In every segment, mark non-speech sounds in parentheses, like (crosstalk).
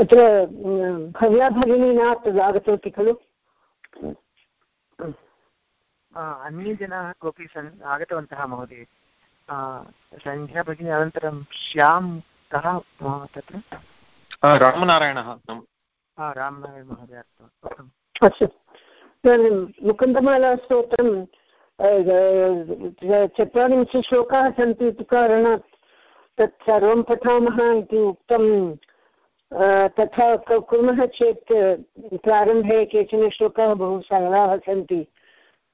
अत्र भव्या भगिनी न आगतवती खलु? अन्ये जनाः कोऽपि सन् आगतवन्तः महोदय। सन्ध्या भगिनी अनन्तरं श्यां कः तत्र? रामनारायणः रामनारायण महोदय अस्तु इदानीं मुकुन्दमालास्तोत्रं चत्वारिंशत् श्लोकाः सन्ति इति कारणात् तत् सर्वं पठामः इति उक्तं तथा कुर्मः चेत् प्रारम्भे केचन श्लोकाः बहु सरलाः सन्ति।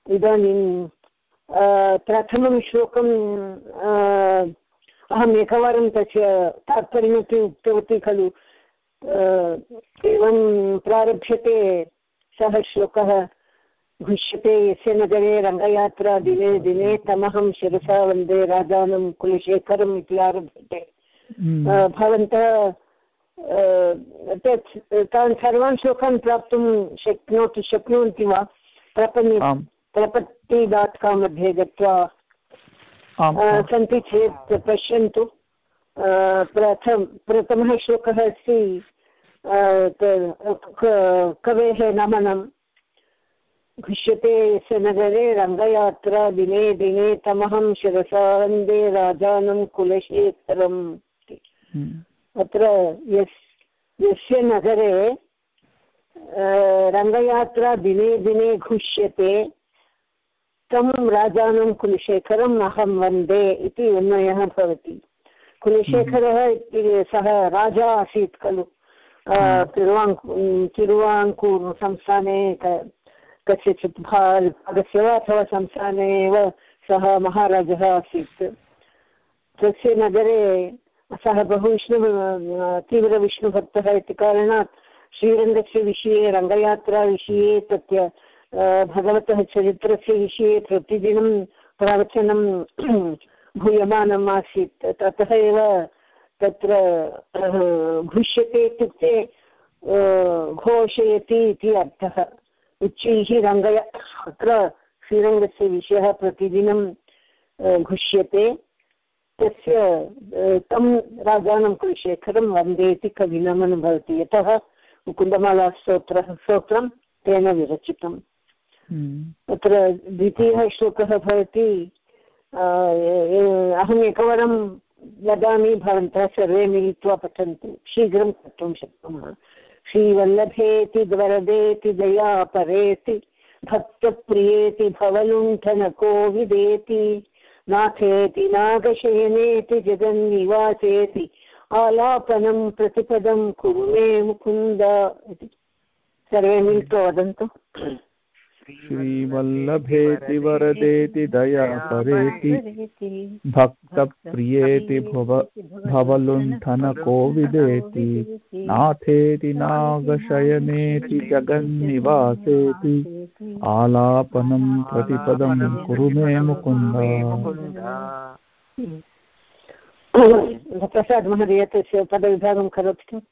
इदानीं प्रथमं श्लोकं अहम् एकवारं तस्य तात्पर्यमपि उक्तवती खलु। एवं प्रारभ्यते सः श्लोकः। घुष्यते यस्य नगरे रङ्गयात्रा दिने दिने तमहं शिरसा वंदे राजानं कुलशेखरम् इति आरभ्यते हम्म। भवन्तः तत् तान् सर्वान् श्लोकान् प्राप्तुं शक्नोति शक्नुवन्ति वा? प्रपन्नि प्रपत्ति डाट् काम् मध्ये गत्वा सन्ति चेत् पश्यन्तु। प्रथम प्रथमः श्लोकः अस्ति कवेः नमनं घुष्यते यस्य नगरे रङ्गयात्रा दिने दिने तमहं शिरसा वंदे राजानं कुलशेखरम् हम्म। अत्र यस् यस्य नगरे रङ्गयात्रा दिने दिने घुष्यते तं राजानं कुलशेखरम् अहं वंदे इति उन्नयः भवति कुलशेखरः इति सः राजा आसीत् खलु हम्म। तिरुवाङ्कू तिरुवाङ्कूर् संस्थाने कस्यचित् भागस्य वा अथवा संस्थाने एव सः महाराजः आसीत्। तस्य नगरे सः बहु विष्णु तीव्रविष्णुभक्तः इति कारणात् श्रीरङ्गस्य विषये रङ्गयात्राविषये तस्य भगवतः चरित्रस्य विषये प्रतिदिनं प्रवचनं (clears throat) भूयमानम् आसीत्। ततः एव तत्र घुष्यते इत्युक्ते घोषयति इति अर्थः। उच्चैः रङ्गय अत्र श्रीरङ्गस्य विषयः प्रतिदिनं घुष्यते। तस्य तं राजानं कुलशेखरं वंदे इति कविनमनं भवति। यतः मुकुन्दमालास्तोत्रः स्तोत्रं तेन विरचितम्। हम्म। अत्र द्वितीयः श्लोकः भवति अहम् एकवारं वदामि भवन्तः सर्वे मिलित्वा पठन्तु शीघ्रं कर्तुं शक्नुमः। श्रीवल्लभेति वरदेति दयापरेति, भक्तप्रियेति भवलुण्ठनको विदेति नाथेति नागशयनेति जगन्निवासेति, आलापनं प्रतिपदं कुरु मे मुकुन्द इति। सर्वे मिलित्वा वदन्तु। श्रीवल्लभेति वरदेति दया परेति भक्तप्रियेति भवलुण्ठनकोविदेति। नाथेति नागशयनेति जगन्निवासेति। आलापनं प्रतिपदं कुरु मे मुकुन्द। प्रसाद् महोदय तस्य पदविभागं करोति। किम्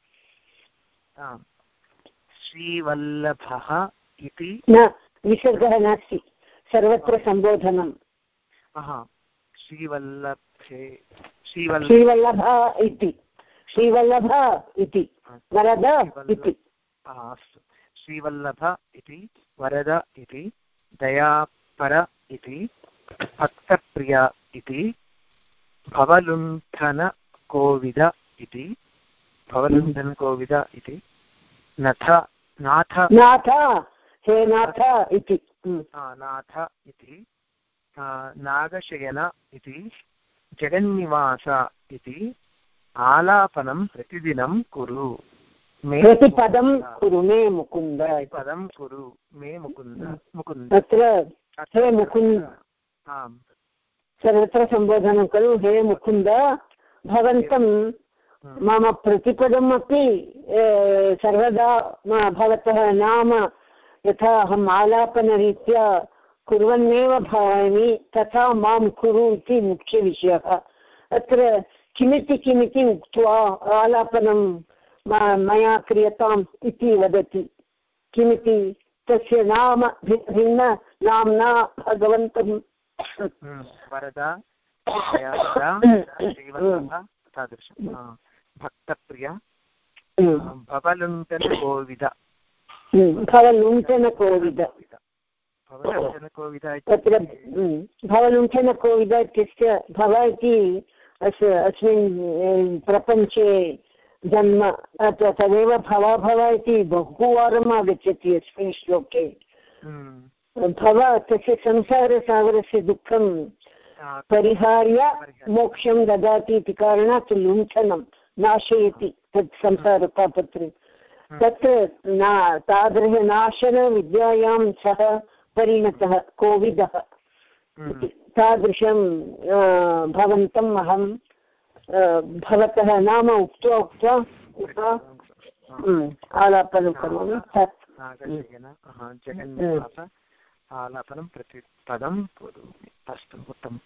श्रीवल्लभः इति विसर्गः नास्ति सर्वत्र सम्बोधनम्। श्रीवल्लभे श्रीवल्लभ इति। श्रीवल्लभ इति। वरद इति। अस्तु। श्रीवल्लभ इति वरद इति दयापर इति भक्तप्रिय इति भवलुण्ठनकोविद इति भवलुण्ठनकोविद इति नथ नाथ नाथ हे नाथ इति। नाथ इति नागशयन इति। जगन्निवास इति। आलापनं प्रतिदिनं कुरु। मे प्रतिपदं कुरु मे मुकुन्द। पदं कुरु मे मुकुन्द। मुकुन्द। तत्र हे मुकुन्द। आम्। सर्वत्र सम्बोधनं खलु। हे मुकुन्द भवन्तं मम प्रतिपदमपि सर्वदा भवतः नाम यथा अहम् आलापनरीत्या कुर्वन्नेव भवामि तथा माँ कुरु इति मुख्यविषयः। अत्र किमिति किमिति उक्त्वा आलापनं मया क्रियताम् इति वदति। किमिति? तस्य नाम भिन्न नाम्ना भगवन्तं वरदा (coughs) तादृशं। भक्तप्रिया तत्र भवलुण्ठनकोविद इत्यस्य भव इति अस्मिन् प्रपञ्चे जन्म तदेव भव भव इति बहुवारम् आगच्छति अस्मिन् श्लोके भव तस्य संसारसागरस्य दुःखं परिहार्य मोक्षं ददाति इति कारणात् लुण्ठनं नाशयति तत् संसारतापत्रे तत्र ना तादृशनाशनविद्यायां सः परिणतः कोविदः तादृशं भवन्तम् अहं भवतः नाम उक्त्वा उक्त्वा आलापनं करोमि। आलापनं प्रति पदं अस्तु उत्तमं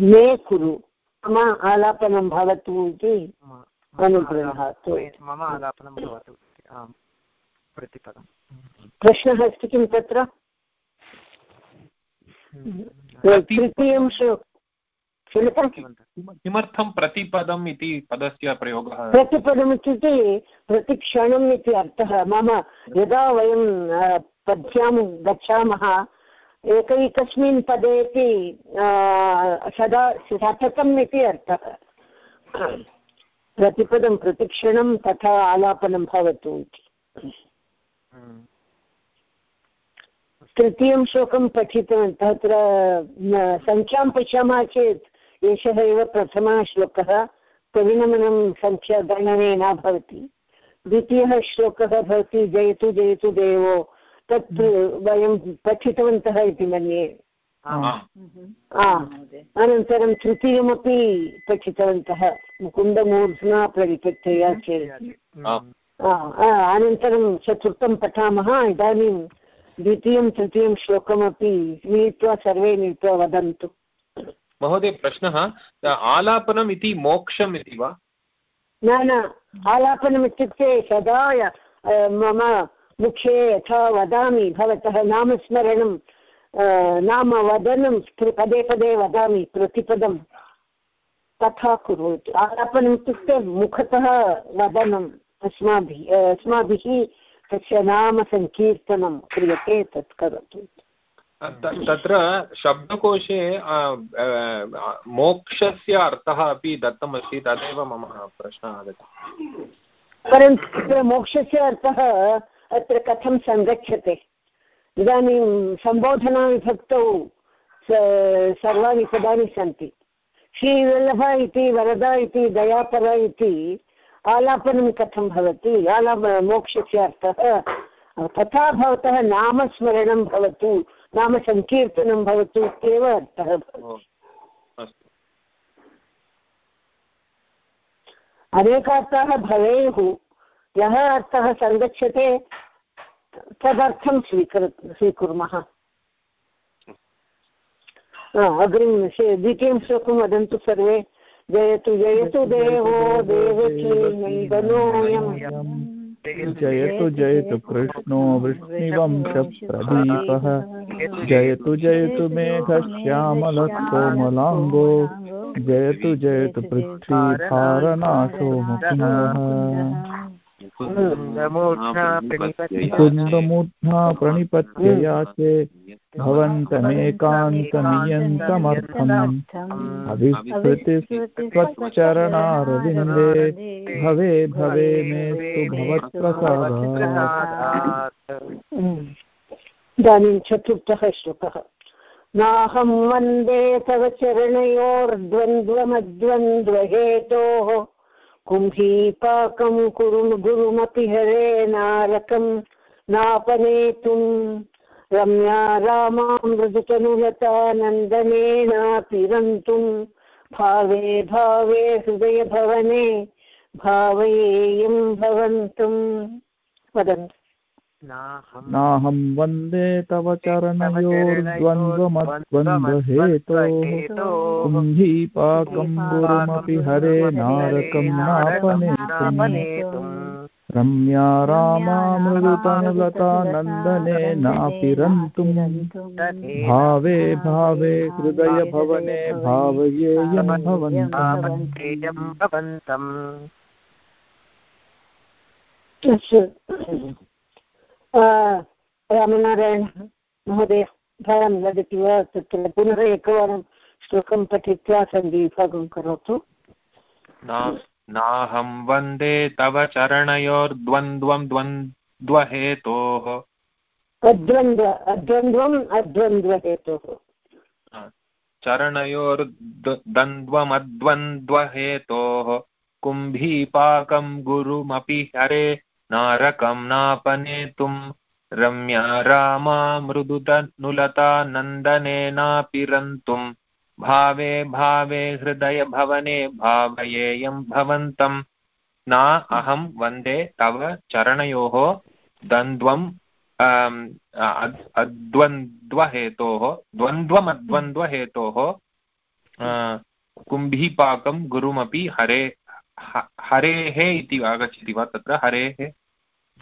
मे कुरु। मम आलापनं भवतु इति। मम आलापनं भवतु आम् प्रतिपदं प्रश्नः अस्ति किं तत्र तृतीयं किमर्थं प्रतिपदम् इति पदस्य प्रयोगः प्रतिपदम् इत्युक्ते प्रतिक्षणम् इति अर्थः मम यदा वयं पद्भ्यां गच्छामः एकैकस्मिन् पदेपि सदा सततम् इति अर्थः प्रतिपदं प्रतिक्षणं तथा आलापनं भवतु इति। तृतीयं श्लोकं पठितवन्तः तत्र सङ्ख्यां पश्यामः चेत् एषः एव प्रथमः श्लोकः कविनमनं सङ्ख्यागणने न भवति। द्वितीयः श्लोकः भवति जयतु जयतु देवो तत् वयं पठितवन्तः इति मन्ये। अनन्तरं तृतीयमपि पठितवन्तः मुकुन्दमूर्ध्ना प्रविपत्तया चेत्। अनन्तरं चतुर्थं पठामः इदानीं द्वितीयं तृतीयं श्लोकमपि मिलित्वा सर्वे मिलित्वा वदन्तु। महोदय प्रश्नः आलापनम् इति मोक्षम् इति वा? न न आलापनम् इत्युक्ते सदा मम मुखे यथा वदामि भवतः नामस्मरणं नाम वदनं पदे पदे वदामि प्रतिपदं तथा कुर्वन्तु आलापनम् इत्युक्ते मुखतः वदनम् अस्माभिः अस्माभिः तस्य नामसङ्कीर्तनं क्रियते तत् करोतु तत्र शब्दकोशे मोक्षस्य अर्थः अपि दत्तमस्ति तदेव मम प्रश्नः आगतः परन्तु मोक्षस्य अर्थः अत्र कथं सङ्गच्छते इदानीं सम्बोधनाविभक्तौ सर्वाणि पदानि सन्ति। श्रीवल्लभ इति वरदा इति दयापर इति आलापनं कथं भवति? आलाप मोक्षस्य अर्थः तथा भवतः नामस्मरणं भवतु नाम सङ्कीर्तनं भवतु इत्येव अर्थः अनेकार्थाः भवेयुः यः अर्थः सङ्गच्छते तदर्थं स्वीकृ स्वीकुर्मः। अग्रिम द्वितीयं श्लोकं वदन्तु सर्वे। जयतु जयतु, देवो, देवकी नैदनोऽयम् जयतु जयतु, कृष्णो वृष्णिवंशप्रदीपः जयतु जयतु, मेघश्यामलकोमलाङ्गो। जयतु जयतु पृथ्वीभारनाशो मुकुन्दः कुन्दमूर्ध्ना प्रणिपत्य याचे भवन्तमेकान्तमियन्तमर्थम् अभिस्मृतिस्त्वच्चरणारविन्दे भवे भवे मेस्तु भवत्प्रसादात् इदानीं चतुर्थः श्लोकः। नाहं वंदे तव चरणयोर्द्वन्द्वमद्वन्द्वहेतोः। कुम्भीपाकं कुरुम गुरुमपि हरे नारकं नापनेतुं रम्या रामां मृदुतनुलता नन्दनेनापि रन्तुं भावे भावे हृदयभवने, भावयेयं भवन्तुं वदन्तु। नाहं वंदे तव चरणयोर्द्वन्द्वमद्वन्द्वहेतोः कुम्भीपाकं गुरुमपि हरे नारकं नापनेतुम् रम्या रामा मृदुतनुलता नन्दने नापिरन्तुम् भावे भावे हृदयभवने भावयेयं भवन्तम् रामनारायणः महोदय भवान् वदति वा तत्र पुनः एकवारं श्लोकं पठित्वा सन्धिभागं करोतु नाहं वंदे तव चरणयोर्द्वन्द्वं द्वन्द्वहेतोः अद्वन्द्व अद्वन्द्वम् अद्वन्द्वहेतोः चरणयोर्द्वन्द्वमद्वन्द्वहेतोः कुम्भीपाकं गुरुमपि हरे नारकं नापनेतुं रम्या रामा मृदुतनुलता नन्दनेनापिरन्तुम् भावे भावे हृदयभवने भावयेयं भवन्तं। न अहं वंदे तव चरणयोः द्वन्द्वम् अद्वन्द्वहेतोः, द्वन्द्वमद्वन्द्वहेतोः कुम्भीपाकं गुरुमपि हरे। हरेः इति आगच्छति वा तत्र? हरेः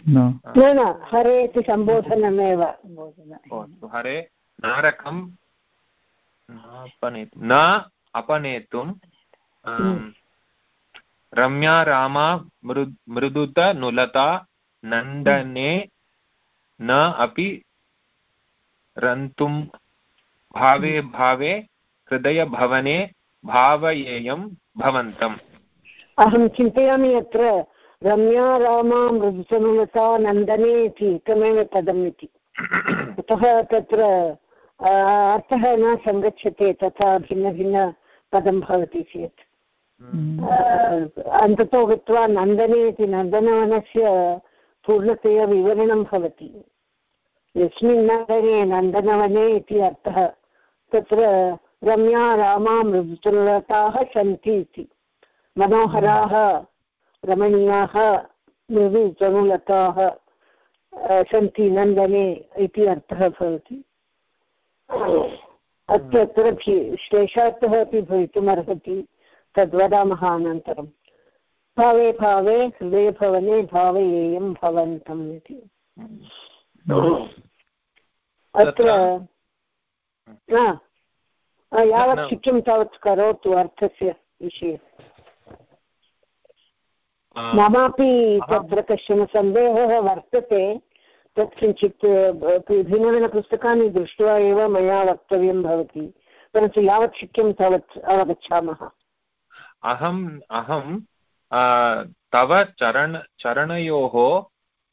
न। न हरे इति सम्बोधनमेव। हरे नारकं न अपनेतुं रम्या रामा मृ मृदुत नुलता नन्दने न अपि रन्तुं भावे भावे हृदयभवने भावयेयं भवन्तम् अहं चिन्तयामि अत्र रम्या रामा मृदुतनुलता नन्दने इति, एकमेव पदम् इति। अतः तत्र अर्थः न सङ्गच्छते तथा भिन्नभिन्नपदं भवति चेत्। अन्ततो गत्वा नन्दने इति नन्दनवनस्य पूर्णतया विवरणं भवति। यस्मिन् नगरे नन्दनवने इति अर्थः, तत्र रम्या रामा मृदुतुलताः सन्ति इति। मनोहराः रमणीयाः मृदुतनुलताः सन्ति नन्दने इति अर्थः भवति। अत्र श्लेषार्थः अपि भवितुमर्हति तद्वदामः अनन्तरं। भावे भावे हृदयभवने भावयेयं भवन्तम् इति। अत्र यावत् शक्यं तावत् करोतु अर्थस्य विषये। ममापि तत्र कश्चन सन्देहः वर्तते तत् किञ्चित् भिन्नभिन्नपुस्तकानि दृष्ट्वा एव मया वक्तव्यं भवति परन्तु यावत् शक्यं तावत् अवगच्छामः अहम् अहं तव चरण चरणयोः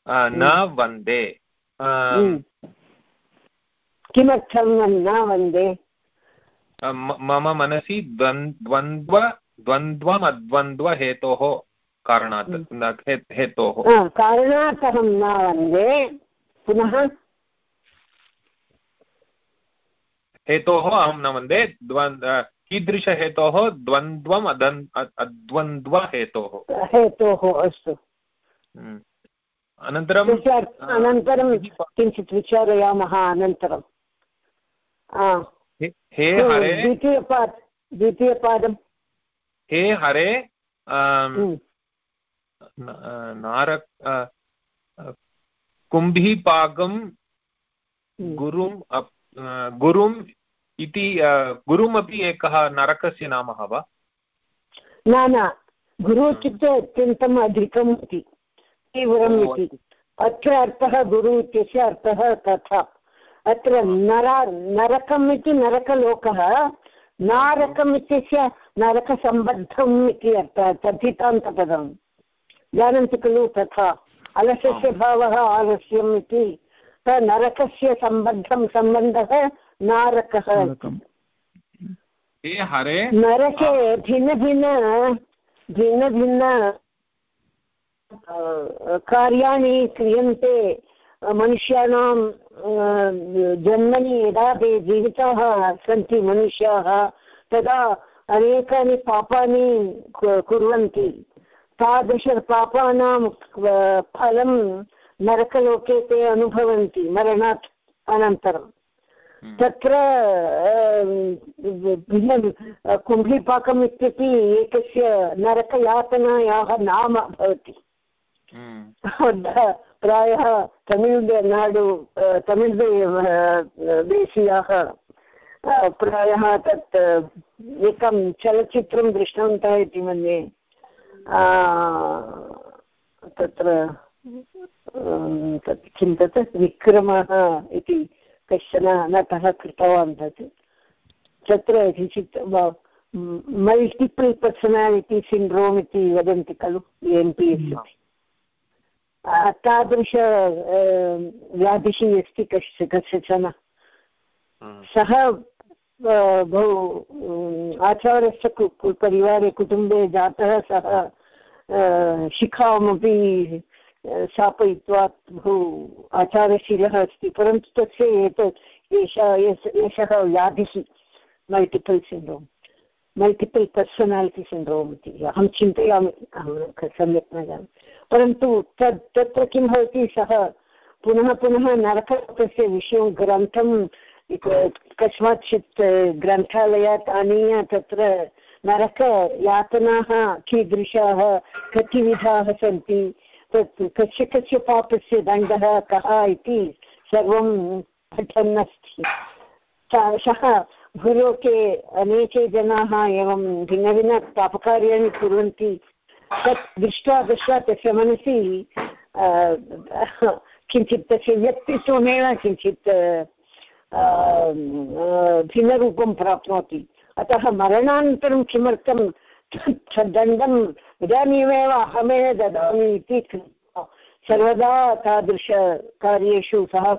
न हम्म। वंदे हम्म। किमर्थं न वंदे मम मनसि द्वन्द्व द्वन्द्वमद्वन्द्वहेतोः कारणात् हम्म। हेतोः। कारणात् अहं न वंदे पुनः? हेतोः अहं न वंदे कीदृशहेतोः? द्वन्द्वम् अदन् अद्वन्द्वहेतोः। हेतोः अस्तु। हम्म। अनन्तरं अनन्तरं किञ्चित् विचारयामः अनन्तरं। हे। हरे। द्वितीयपाद द्वितीयपादं हे हरे। नारक कुम्भीपाकं हम्म। गुरुं गुरुम् इति गुरुमपि एकः नरकस्य नाम वा? न न गुरु इत्युक्ते अत्यन्तम् अधिकम् इति तीव्रम् इति। अत्र अर्थः गुरु इत्यस्य अर्थः तथा। अत्र नर नरकम् इति नरकलोकः नारकम् इत्यस्य नरकसम्बद्धम् इति अर्थः तद्धितान्तपदम्। जानन्ति खलु तथा अलसस्य भावः आलस्यम् इति नरकस्य सम्बद्धं सम्बन्धः नारकः नरके भिन्नभिन्न भिन्नभिन्न कार्याणि क्रियन्ते मनुष्याणां जन्मनि यदा ते जीविताः सन्ति मनुष्याः तदा अनेकानि पापानि कुर्वन्ति। तादृशपापानां फलं नरकलोके ते अनुभवन्ति मरणात् अनन्तरं हम्म। तत्र भिन्नं कुम्भीपाकम् इत्यपि एकस्य नरकयातनायाः नाम भवति हम्म। प्रायः तमिळ्नाडु तमिळ् देशीयाः प्रायः तत् एकं चलच्चित्रं दृष्टवन्तः इति मन्ये तत्र तत् किं तत्? विक्रमः इति कश्चन नटः कृतवान् तत्। तत्र किञ्चित् मल्टिपल् पर्सनालिटि सिण्ड्रोम् इति वदन्ति खलु एन् पि एस् इति। तादृश व्याधिः अस्ति कश्च कस्यचन सः बहु आचार्यस्य परिवारे कुटुम्बे जातः सः शिखामपि स्थापयित्वा बहु आचारशीलः अस्ति परन्तु तस्य एतत् एषः एषः व्याधिः multiple syndrome multiple personality syndrome इति अहं चिन्तयामि अहं सम्यक् न जानामि परन्तु तत् तत्र किं भवति सः पुनः पुनः नरकस्य विषयं ग्रन्थं कस्माच्चित् ग्रन्थालयात् आनीय, तत्र नरकयातनाः कीदृशाः कति विधाः सन्ति? तत् कस्य कस्य पापस्य दण्डः, कः इति सर्वं पठन् अस्ति सः भूलोके अनेके जनाः एवं भिन्नभिन्नपापकार्याणि कुर्वन्ति। तत् दृष्ट्वा दृष्ट्वा तस्य मनसि किञ्चित् तस्य व्यक्तित्वमेव किञ्चित् भिन्नरूपं प्राप्नोति। अतः मरणानन्तरं किमर्थं दण्डम् इदानीमेव अहमेव ददामि इति सर्वदा तादृशकार्येषु सः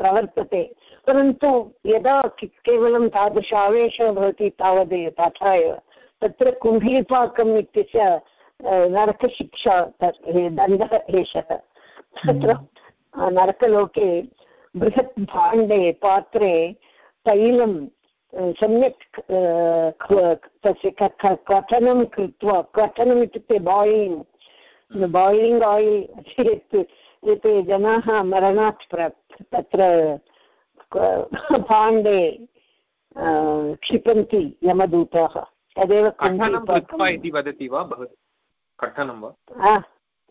प्रवर्तते। परन्तु यदा केवलं तादृश आवेशः भवति तावदेव तथा एव। तत्र कुम्भीपाकम् इत्यस्य नरकशिक्षा दण्डः एषः। तत्र नरकलोके बृहत् भाण्डे पात्रे तैलं सम्यक् तस्य क्वथनं कृत्वा क्वथनम् इत्युक्ते बायिलिङ्ग् बायिलिङ्ग् आयिल् यत् एते जनाः मरणात् प्राप् तत्र भाण्डे क्षिपन्ति यमदूताः। तदेव इति वदति वा कथनं वा?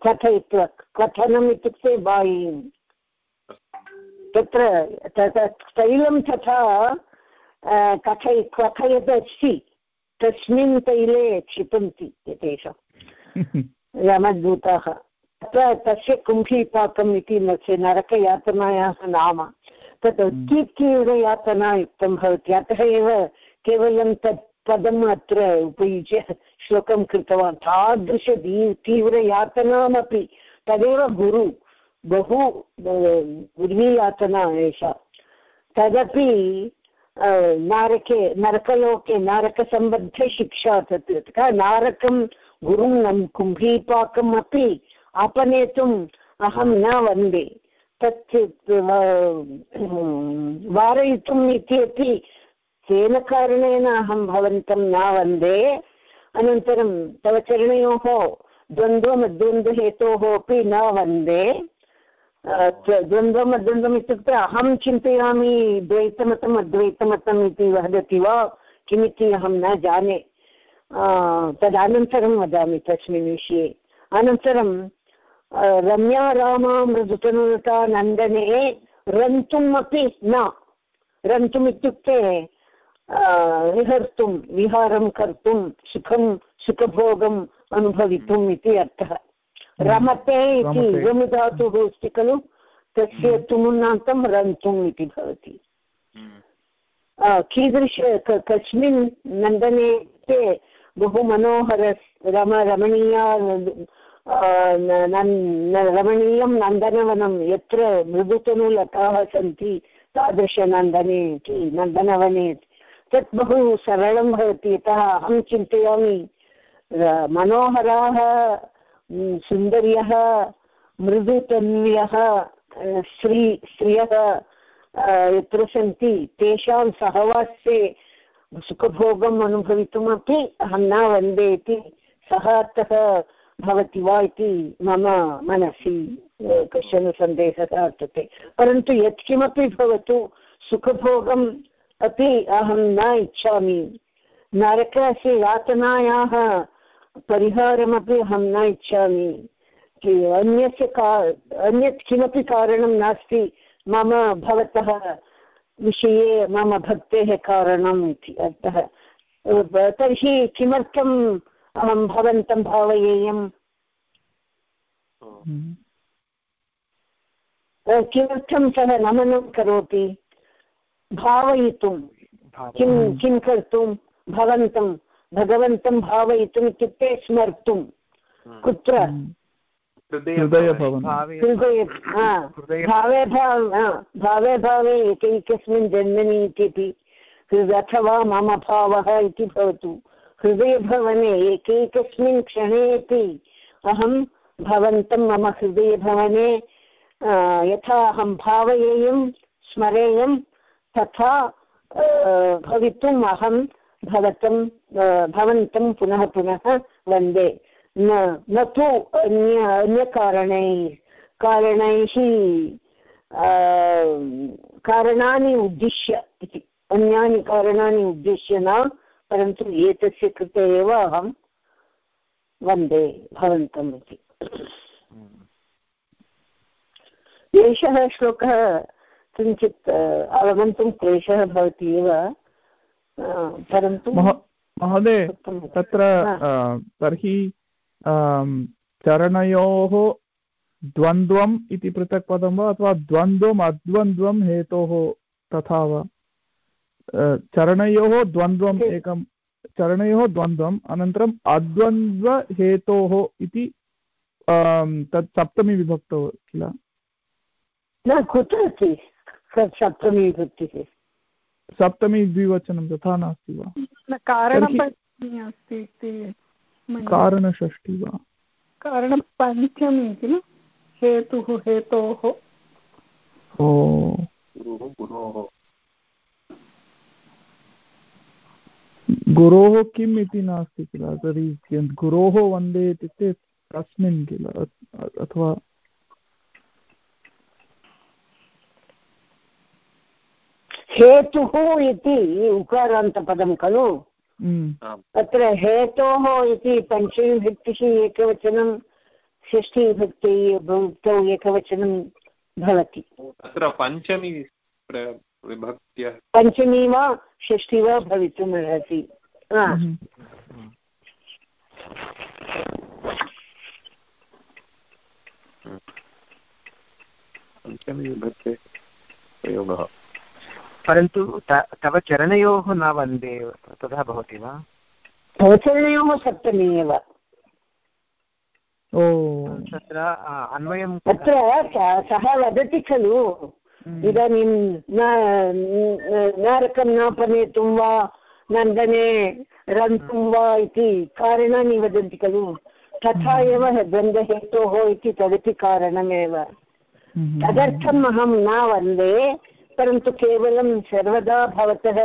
कथयित्वा कथनम् इत्युक्ते बायिलिङ्ग् तत्र तैलं तथा कथय कथयदस्ति तस्मिन् तैले क्षिपन्ति एतेषां यमदूताः तत्र तस्य कुम्भीपाकम् इति नरकयातनायाः नाम। तत् तीव्रयातना युक्तं भवति। अतः एव केवलं तत् पदम् अत्र उपयुज्य श्लोकं कृतवान्। तादृश तीव्रयातनामपि तदेव गुरु। बहु उर्मीयातना एषा। तदपि नारके नरकलोके नारकसम्बद्धशिक्षा तत् नारकं गुरुं कुम्भीपाकम् अपि आपनेतुम् अहं न वंदे तत् वारयितुम् इत्यपि तेन कारणेन अहं भवन्तं न वंदे अनन्तरं तव चरणयोः द्वन्द्वमद्वन्द्वहेतोः अपि न वंदे द्वन्द्वम् अद्वन्द्वम् इत्युक्ते अहं चिन्तयामि द्वैतमतम्, अद्वैतमतम् इति वदति वा? किमिति अहं न जाने। तदनन्तरं वदामि तस्मिन् विषये। अनन्तरं रम्या रामा मृदुतनुता नन्दने रन्तुम् अपि न। रन्तुम् इत्युक्ते विहर्तुं, विहारं कर्तुं, सुखं, सुखभोगम् अनुभवितुम् इति अर्थः। रमते इति रमुधातुः अस्ति खलु तस्य हम्म। तुमुन्नान्तं रन्तुम् इति भवति हम्म। कीदृश कस्मिन् नन्दने ते बहु मनोहर रम रमणीया रमणीयं नन्दनवनं यत्र मृदुतनुलताः सन्ति तादृशनन्दने इति नन्दनवने तत् बहु सरलं भवति यतः अहं चिन्तयामि मनोहराः सुन्दर्यः मृदुतन्व्यः स्त्री स्त्रियः यत्र सन्ति, तेषां सहवासे सुखभोगम् अनुभवितुमपि अहं न वंदे इति सः अर्थः भवति वा इति मम मनसि कश्चन सन्देहः वर्तते। परन्तु यत्किमपि भवतु, सुखभोगम् अपि अहं न इच्छामि। नरकस्य यातनायाः परिहारमपि अहं न इच्छामि। अन्यस्य का अन्यत् किमपि कारणं नास्ति मम भवतः विषये मम भक्तेः कारणम् इति अर्थः। तर्हि किमर्थम् अहं भवन्तं भावयेयम्? किमर्थं सः नमनं करोति? भावयितुं। किं किं कर्तुं? भवन्तं। भगवन्तं भावयितुम् इत्युक्ते स्मर्तुं कुत्र? भावे भावे भावे एकैकस्मिन् जन्मनि इत्यपि अथवा मम भावः इति भवतु। हृदयभवने एकैकस्मिन् क्षणेपि अहं भवन्तं मम हृदयभवने यथा अहं भावयेयं स्मरेयं तथा भवितुम् अहं भवतं भवन्तं पुनः पुनः वंदे। न न तु अन्य अन्यकारणैः कारणैः कारणानि उद्दिश्य इति। अन्यानि कारणानि उद्दिश्य न परन्तु एतस्य कृते एव अहं वंदे भवन्तम् इति। एषः श्लोकः किञ्चित् अवगन्तुं क्लेशः भवति एव। परन्तु महोदय तत्र तर्हि चरणयोः द्वन्द्वम् इति पृथक् पदं वा अथवा द्वन्द्वम् अद्वन्द्वं हेतोः तथा वा? चरणयोः द्वन्द्वम् एकं चरणयोः द्वन्द्वम् अनन्तरम् अद्वन्द्वहेतोः इति तत् सप्तमी विभक्तौ किल? न कुत्र अस्ति सप्तमी विभक्तिः सप्तमी द्विवचनं तथा नास्ति वा? कारणषष्टि वा? कारणपञ्चमी किल हेतुः हेतोः। ओ। गुरोः किम् इति नास्ति किल? तर्हि गुरोः वंदे इत्युक्ते कस्मिन् किल? अथवा हेतुः इति उकारान्तपदं खलु? अत्र हेतोः इति पञ्चमीविभक्तिः एकवचनं षष्ठीविभक्ति भक्तौ एकवचनं भवति। अत्र पञ्चमी विभक्त्य पञ्चमी वा षष्ठी वा भवितुम् अर्हति। पञ्चमी विभक्ते प्रयोगः। परन्तु तव चरणयोः न वंदे तथा भवति वा तव चरणयोः सप्तमी एव तत्र अन्वयं तत्र सः वदति खलु हम्म। इदानीं नारकं नापनेतुं वा नन्दने रन्तुं वा इति कारणानि वदन्ति खलु तथा हम्म। एव द्वन्द्वहेतोः इति तदपि कारणमेव हम्म। तदर्थम् अहं न वंदे परन्तु केवलं सर्वदा भवतः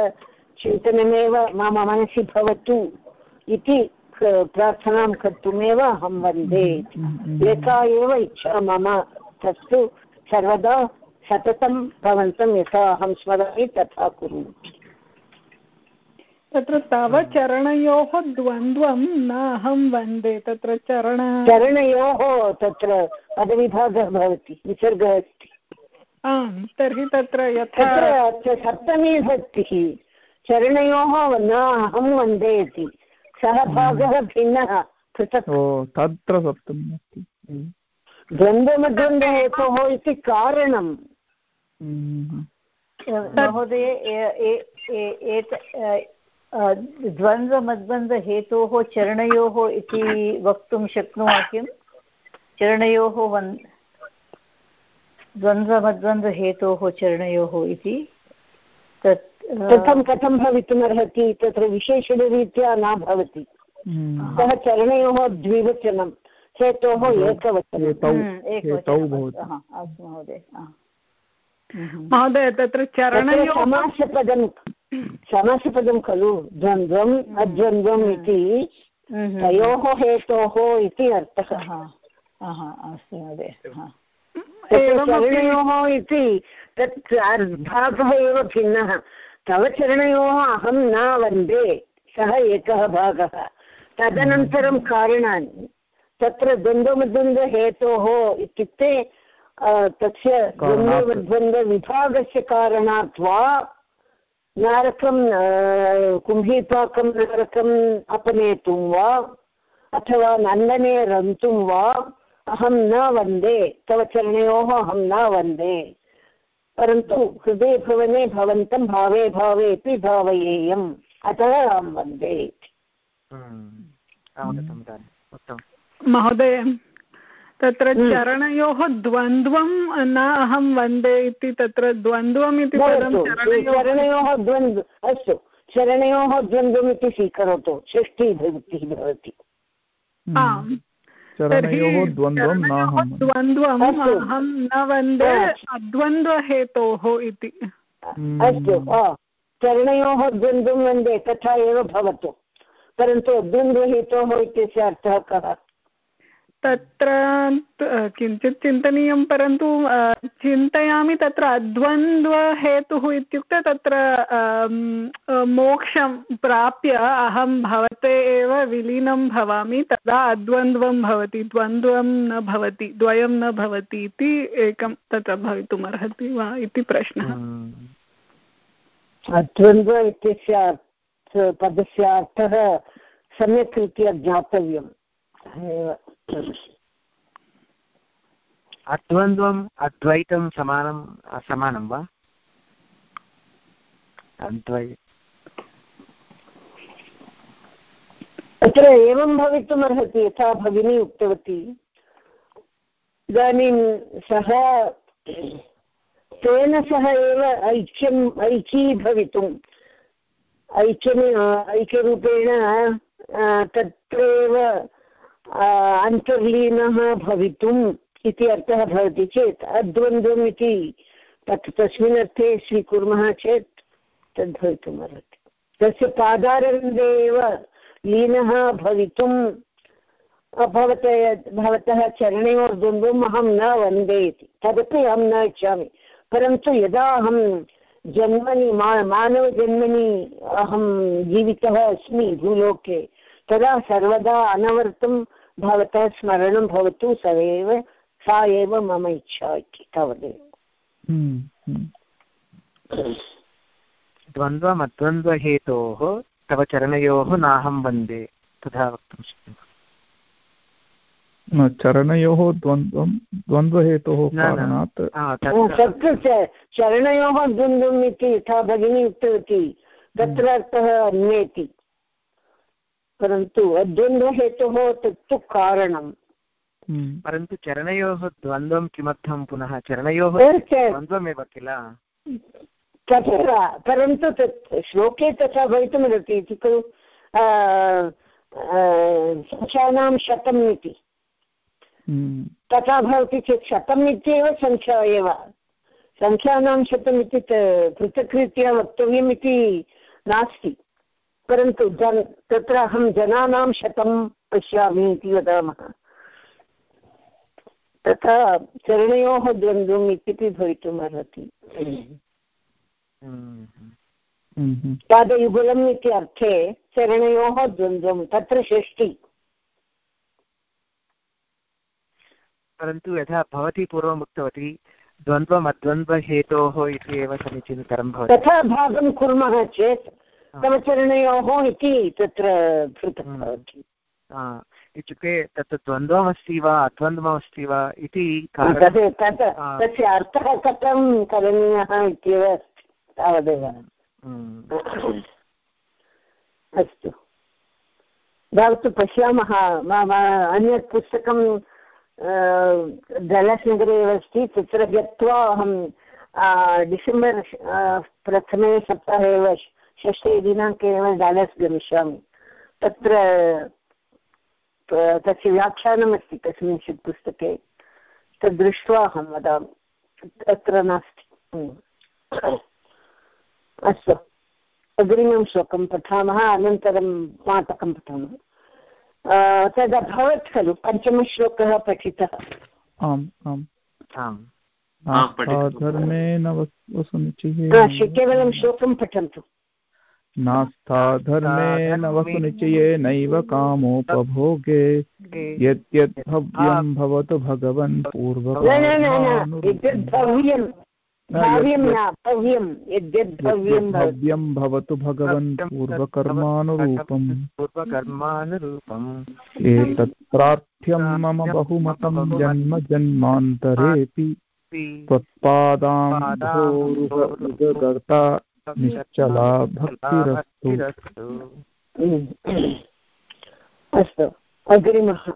चिन्तनमेव मम मनसि भवतु इति प्रार्थनां कर्तुमेव अहं वंदे एका एव इच्छा मम तस्तु सर्वदा सततं भवन्तं यथा अहं स्मरामि तथा कुरु तत्र तव चरणयोः द्वन्द्वं न अहं वंदे तत्र चरण चरणयोः तत्र पदविभागः भवति विसर्गः अस्ति। आम् तर्हि तत्र यथा सप्तमी भक्तिः। चरणयोः न अहं वंदे इति सः भागः भिन्नः। पृथक् तत्र सप्तमी अस्ति द्वन्द्वमद्वन्द्वहेतोः इति कारणं महोदय द्वन्द्वमद्वन्द्वहेतोः चरणयोः इति वक्तुं शक्नुमः किं चरणयोः वन् द्वन्द्वमद्वन्द्वहेतोः चरणयोः इति तत् कथं कथं भवितुमर्हति? तत्र विशेषणरीत्या न भवति। हम्म। सः चरणयोः द्विवचनं हेतोः हम्म। एकवचनं। हम्म, महोदय तत्र चरणयोः समासपदं समासपदं खलु द्वन्द्वम् अद्वन्द्वम् इति। तयोः हेतोः इति अर्थः। अस्तु महोदय चरणयोः इति। तत् भागः एव भिन्नः। तव चरणयोः अहं न वंदे। सः एकः भागः। तदनन्तरं कारणानि। तत्र द्वन्द्वमद्वन्द्वहेतोः इत्युक्ते तस्य द्वन्द्वद्वन्द्वविभागस्य कारणात् वा नारकं कुम्भीपाकं नारकम् अपनेतुं वा अथवा नन्दने रन्तुं वा अहं न वंदे तव चरणयोः अहं न वंदे। परन्तु हृदये भवने भवन्तं भावे भावेपि भावयेयम् अतः अहं वंदे। महोदय तत्र हम्म। चरणयोः द्वन्द्वं न अहं वंदे इति तत्र द्वन्द्वम् इति चरणयोः द्वन्द्व अस्तु चरणयोः द्वन्द्वम् इति स्वीकरोतु षष्ठीविभक्तिः भवति। आम्। चरणयोः द्वन्द्वम् अहं न वंदे अद्वन्द्वहेतोः इति। अस्तु। चरणयोः द्वन्द्वं वंदे तथा एव भवतु। परन्तु द्वन्द्वहेतोः इत्यस्य अर्थः कः? तत्र किञ्चित् चिन्तनीयं, परन्तु चिन्तयामि तत्र अद्वन्द्वहेतुः इत्युक्ते तत्र मोक्षं प्राप्य अहं भवते एव विलीनं भवामि, तदा अद्वन्द्वं भवति, द्वन्द्वं न भवति, द्वयं न भवति इति एकं तत्र भवितुमर्हति वा इति प्रश्नः। द्वन्द्व इत्यस्य पदस्य अर्थः सम्यक् रीत्या ज्ञातव्यम्। अद्वन्द्वम् अद्वैतं समानं समानं वा? अत्र एवं भवितुमर्हति, यथा भगिनी उक्तवती। इदानीं सः, तेन सह एव ऐक्यम् ऐकी भवितुम् ऐक्यमे, ऐक्यरूपेण तत्रैव अन्तर्लीनः भवितुम् इति अर्थः भवति चेत् अद्वन्द्वम् इति तत् तस्मिन् अर्थे स्वीकुर्मः चेत् तद् भवितुम् अर्हति। तस्य पादारविन्दे एव लीनः भवितुम् भवतः भवतः चरणयोर्द्वन्द्वम् अहं न वंदे इति। तदपि अहं न इच्छामि। परन्तु यदा अहं जन्मनि, मा, मानवजन्मनि अहं जीवितः अस्मि भूलोके, तदा सर्वदा अनवरतं भवतः स्मरणं भवतु स एव सा एव मम इच्छा इति तावदेव। हम्म, हम्म। द्वन्द्वमद्वन्द्वहेतोः तव चरणयोः नाहं वंदे तथा वक्तुं शक्नुमः चरणयोः द्वन्द्वं द्वन्द्वहेतोः कारणात् चरणयोः द्वन्द्वम् इति यथा भगिनी उक्तवती तत्र अर्थः अन्येति। परन्तु द्वन्द्वहेतुः तत्तु कारणम्। हम्म। परन्तु चरणयोः द्वन्द्वं किमर्थं पुनः? चरणयोः द्वन्द्वमेव किल? तथा परन्तु तत् श्लोके तथा भवितुमर्हति इति खलु सङ्ख्यानां शतम् इति। हम्म। तथा भवति चेत् शतम् इत्येव सङ्ख्या एव। सङ्ख्यानां शतम् इति पृथक् रीत्या वक्तव्यम् इति नास्ति। परन्तु जन् तत्र अहं जनानां शतं पश्यामि इति वदामः। तथा चरणयोः द्वन्द्वम् इत्यपि भवितुम् अर्हति। पादयुगलम् इति अर्थे चरणयोः द्वन्द्वं तत्र षष्टि परन्तु यथा भवती पूर्वम् उक्तवती द्वन्द्वम् अद्वन्द्वहेतोः इति एव समीचीनतरं भवति। तथा भागं कुर्मः चेत् तव चरणयोः इति तत्र पृथक् भवति। इत्युक्ते तत् द्वन्द्वमस्ति वा अद्वन्द्वमस्ति वा इति तस्य अर्थः कथं करणीयः इत्येव तावदेव। (coughs) अस्तु। भवतु पश्यामः मम अन्यत् पुस्तकं डलस् एव अस्ति तत्र गत्वा अहं डिसेम्बर् प्रथमे सप्ताहे एव षष्ठे दिनाङ्के एव डालस् गमिष्यामि तत्र तस्य व्याख्यानमस्ति कस्मिंश्चित् पुस्तके। तद् दृष्ट्वा अहं वदामि। तत्र नास्ति। अस्तु। अग्रिमं श्लोकं पठामः अनन्तरं पाठकं पठामः। तदभवत् खलु पञ्चमश्लोकः पठितः। आम् आम्। आम्। धर्मेण केवलं श्लोकं पठन्तु। नास्था धर्मेण वसुनिचयेनैव कामोपभोगे। यद्यद् भव्यं भवतु भगवन् पूर्वभव्यं भवतु भगवन् पूर्वकर्मानुरूपम्। एतत् प्रार्थ्यं मम बहुमतं जन्म जन्मान्तरेऽपि। त्वत्पादाम्भोरुहगर्ता निश्चला भक्तिरस्तु। अस्तु। अग्रिमः।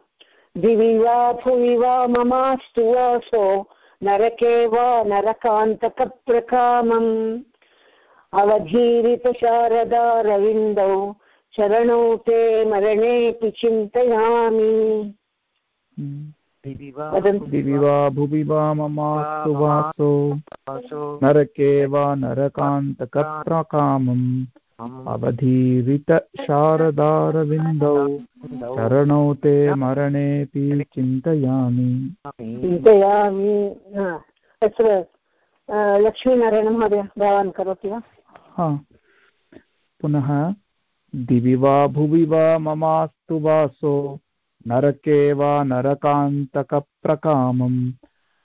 दिवि वा भुवि वा ममास्तु वासो नरके वा नरकान्तकप्रकामम्। अवधीरितशारदारविन्दौ चरणौ ते मरणेऽपि चिन्तयामि। दिवि वा भुवि वा ममास्तु वासो। नरके वा नरकान्तकप्रकामम् अवधीरित शारदारविन्दौ। चरणौ ते मरणेऽपि चिन्तयामि। चिन्तयामि। तत्र लक्ष्मीनारायण महोदय भवान् करोति वा? हा। पुनः दिवि वा भुवि वा ममास्तु वासो। नरके वा नरकान्तकप्रकामम्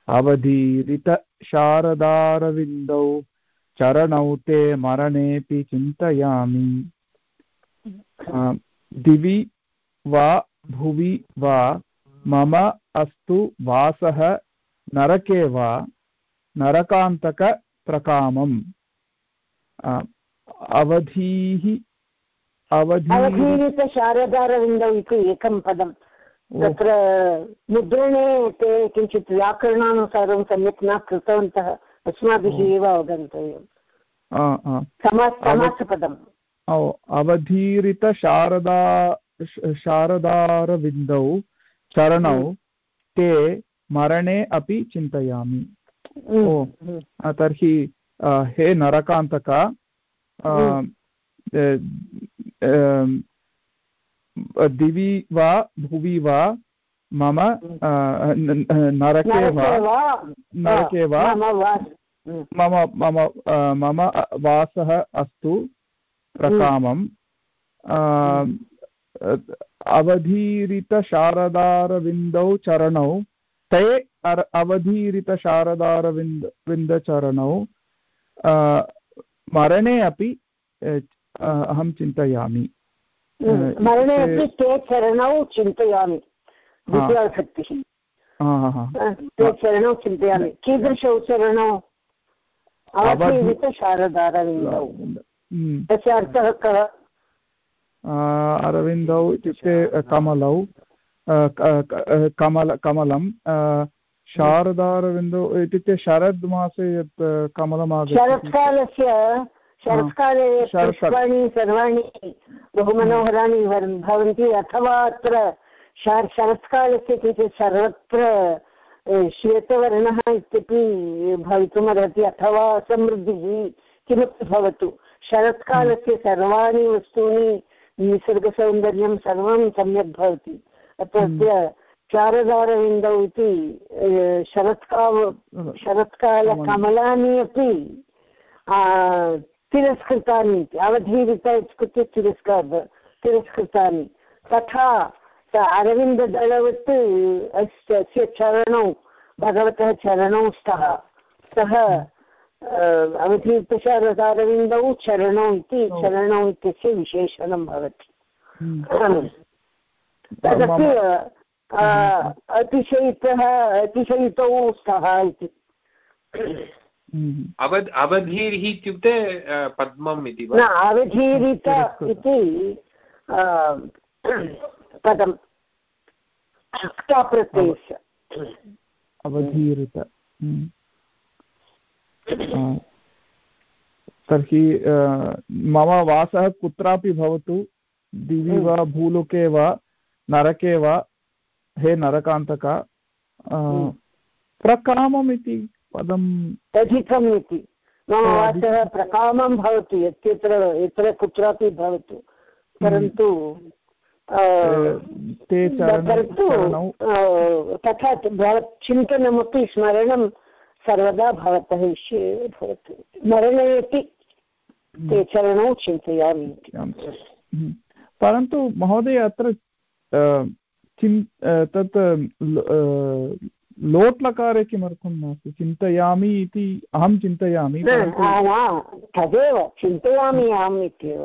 अवधीरितशारदारविन्दौ चरणौ ते मरणेऽपि चिन्तयामि। दिवि वा भुवि वा मम अस्तु वासः नरके वा नरकान्तकप्रकामम् अवधीः अवधीरितशारदारविन्दौ इति एकं पदं। तत्र मुद्रणे ते किञ्चित् व्याकरणानुसारं सम्यक् न कृतवन्तः अस्माभिः एव अवगन्तव्यम्। समासपदम्। अवधीरितशारदा शारदारविन्दौ चरणौ ते मरणे अपि चिन्तयामि। ओ। तर्हि हे नरकान्तक दिवि वा भुवि वा मम नरके वा नरके वा मम मम मम वासः अस्तु प्रकामम्। अवधीरितशारदारविन्दौ चरणौ ते अवधीरितशारदारविन्द विन्दचरणौ मरणे अपि अहं चिन्तयामि। मरणे अपि ते चरणौ चिन्तयामि ते चरणौ चिन्तयामि। कीदृशौ चरणौ अवधीरितशारदारविन्दौ तस्य अर्थः कः? अरविन्दौ इत्युक्ते कमलौ कमल कमलं शारदारविन्दौ इत्युक्ते शरद् मासे यत् कमलम् शरत्कालस्य शरत्काले पुष्पाणि सर्वाणि बहु मनोहराणि भवन्ति अथवा अत्र शरत्कालस्य किञ्चित् सर्वत्र श्वेतवर्णः इत्यपि भवितुमर्हति अथवा समृद्धिः किमपि भवतु। शरत्कालस्य सर्वाणि वस्तूनि निसर्गसौन्दर्यं सर्वं सम्यक् भवति। अत्र चारदारविन्दौ इति शरत्काल शरत्कालकमलानि अपि तिरस्कृतानि इति अवधीरित इत्युक्ते तिरस्कार तिरस्कृतानि। तथा अरविन्ददलवत् अस्य चरणौ भगवतः चरणौ स्तः। सः अवधीतशारदारविन्दौ चरणौ इति चरणौ इत्यस्य विशेषणं भवति। तदपि अतिशयितः अतिशयितौ स्तः इति। अवध् अवधीरिः इत्युक्ते पद्मम् इति न अवधीरित इति पदं। प्रत्ययस्य अवधीरित। तर्हि मम वासः कुत्रापि भवतु दिवि वा भूलोके वा नरके वा हे नरकान्तक प्रकामम् इति पदम् अधिकम् इति मम वासः प्रकामं भवतु यत्यत्र यत्र कुत्रापि भवतु। परन्तु परन्तु तथा चिन्तनमपि स्मरणं सर्वदा भवतः विषये भवतु। स्मरणे ते चरणौ चिन्तयामि परन्तु महोदय अत्र चिन् तत् लोट् लकारे किमर्थं नास्ति चिन्तयामि इति अहं चिन्तयामि तदेव चिन्तयामि अहम् इत्येव।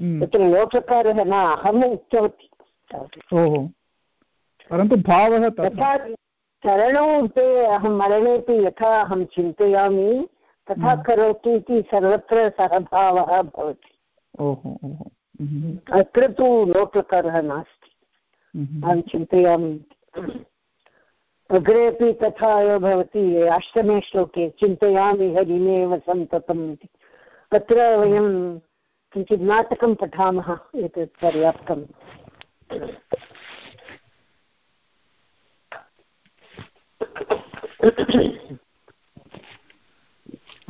हम्म। तत्र लोटकारः न अहम् उक्तवती। ओहो। परन्तु भावः तथा। चरणौ ते अहं मरणेपि यथा अहं चिन्तयामि तथा हम्म। करोतु इति सर्वत्र सः भावः भवति। ओहो ओहो। हम्म। अत्र तु लोटकारः नास्ति। अहं चिन्तयामि। अग्रे तथा एव भवति अष्टमे श्लोके चिन्तयामि हरिमेव सन्ततम् इति। तत्र वयं किञ्चित् नाटकं पठामः एतत् पर्याप्तम्।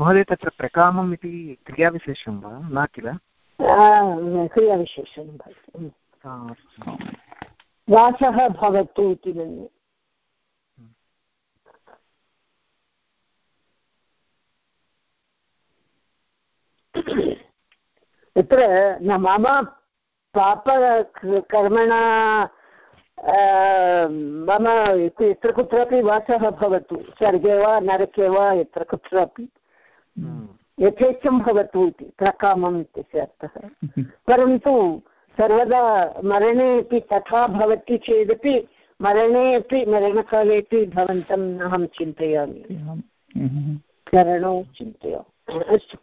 महोदय तत्र प्रकामम् इति क्रियाविशेषं वा? न किल? क्रियाविशेषं भवति। वासः भवतु इति मन्ये। तत्र न मम पापकर्मणा मम यत्र कुत्रापि वासः भवतु स्वर्गे वा नरके वा यत्र कुत्रापि। हम्म। यथेच्छं भवतु इति प्रकामम् इत्यस्य अर्थः। परन्तु सर्वदा मरणे अपि तथा भवति चेदपि मरणे अपि मरणकाले अपि भवन्तम् अहं चिन्तयामि। चरणौ चिन्तयामि। अस्तु।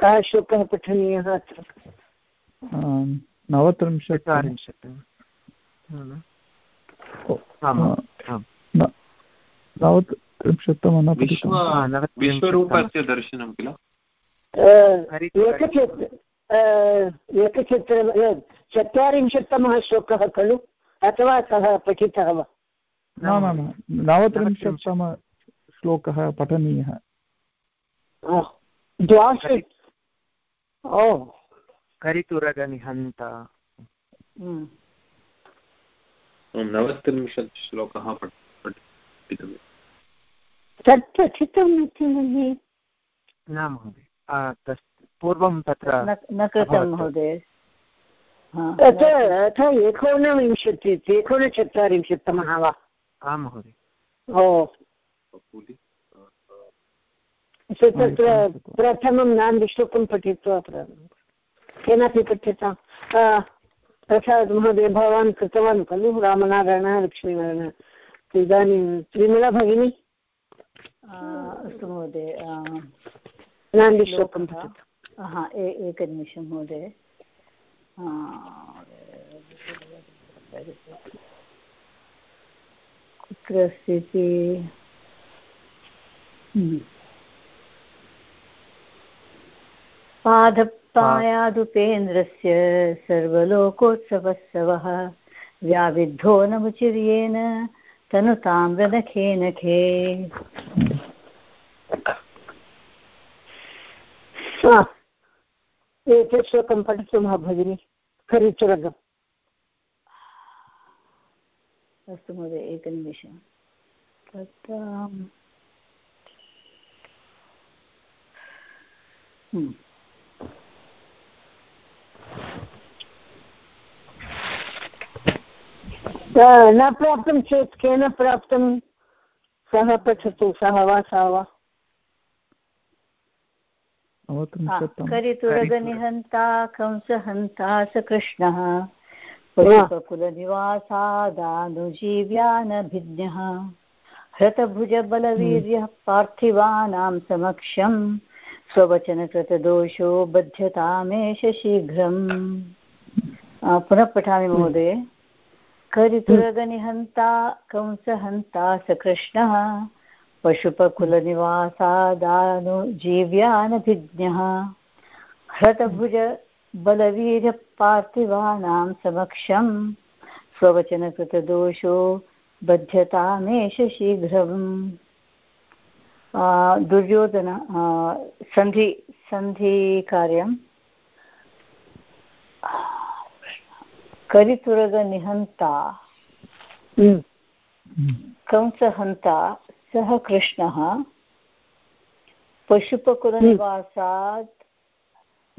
कः श्लोकः पठनीयः अत्र नवत्रिंशत् नवत्रिंशत्तम। विश्वरूपस्य दर्शनं किल? एकचित्र एकचित्र चत्वारिंशत्तमः श्लोकः खलु? अथवा सः पठितः वा? न न न नवत्रिंशत्तम श्लोकः पठनीयः। द्वाशत् ओ। करितुरगनिहन्त। नवत्रिंशत् श्लोकः तत् पठितम् इति मन्ये न महोदय पूर्वं तत्र न कृतं महोदय। अथ एकोनविंशति एकोनचत्वारिंशत्तमः वा? आं महोदय। ओ। तत्र प्रथमं नान्दश्लोकं पठित्वा केनापि पठ्यतां? प्रसाद् महोदय भवान् कृतवान् खलु? रामनारायणः लक्ष्मीनारायणः इदानीं त्रिमला भगिनी? अस्तु महोदय नान्दश्लोकं हा एकनिमिषं महोदय। कुत्र अस्ति हम्म। पादपायादुपेन्द्रस्य सर्वलोकोत्सवत्सवः व्याविद्धो नमुचिर्येन तनुताम्रनखे नखे एतत् श्लोकं पठतु वा भगिनि खरिचुरगम् अस्तु महोदय एकनिमिषं तत्र हम्म। न प्राप्तं चेत् केन प्राप्तं? सः पठतु सः वा सा वा। करितुरगनिहन्ता कंसहन्ता स कृष्णः पुष्पकुलनिवासादानुजीव्यानभिज्ञः हृतभुजबलवीर्यः पार्थिवानां समक्षं स्ववचनकृतदोषो बध्यतामेष शीघ्रम् पुनः पठामि महोदय। करितुरगनिहन्ता कंसहन्ता स कृष्णः पशुपकुलनिवासादानुजीव्यानभिज्ञः। हृतभुज बलवीर्यपार्थिवानां समक्षं स्ववचनकृतदोषो बध्यतामेष शीघ्रम्। दुर्योधन सन्धि सन्धिकार्यं। करितुरगनिहन्ता हम्म। कंसहन्ता सः कृष्णः। पशुपकुलनिवासात्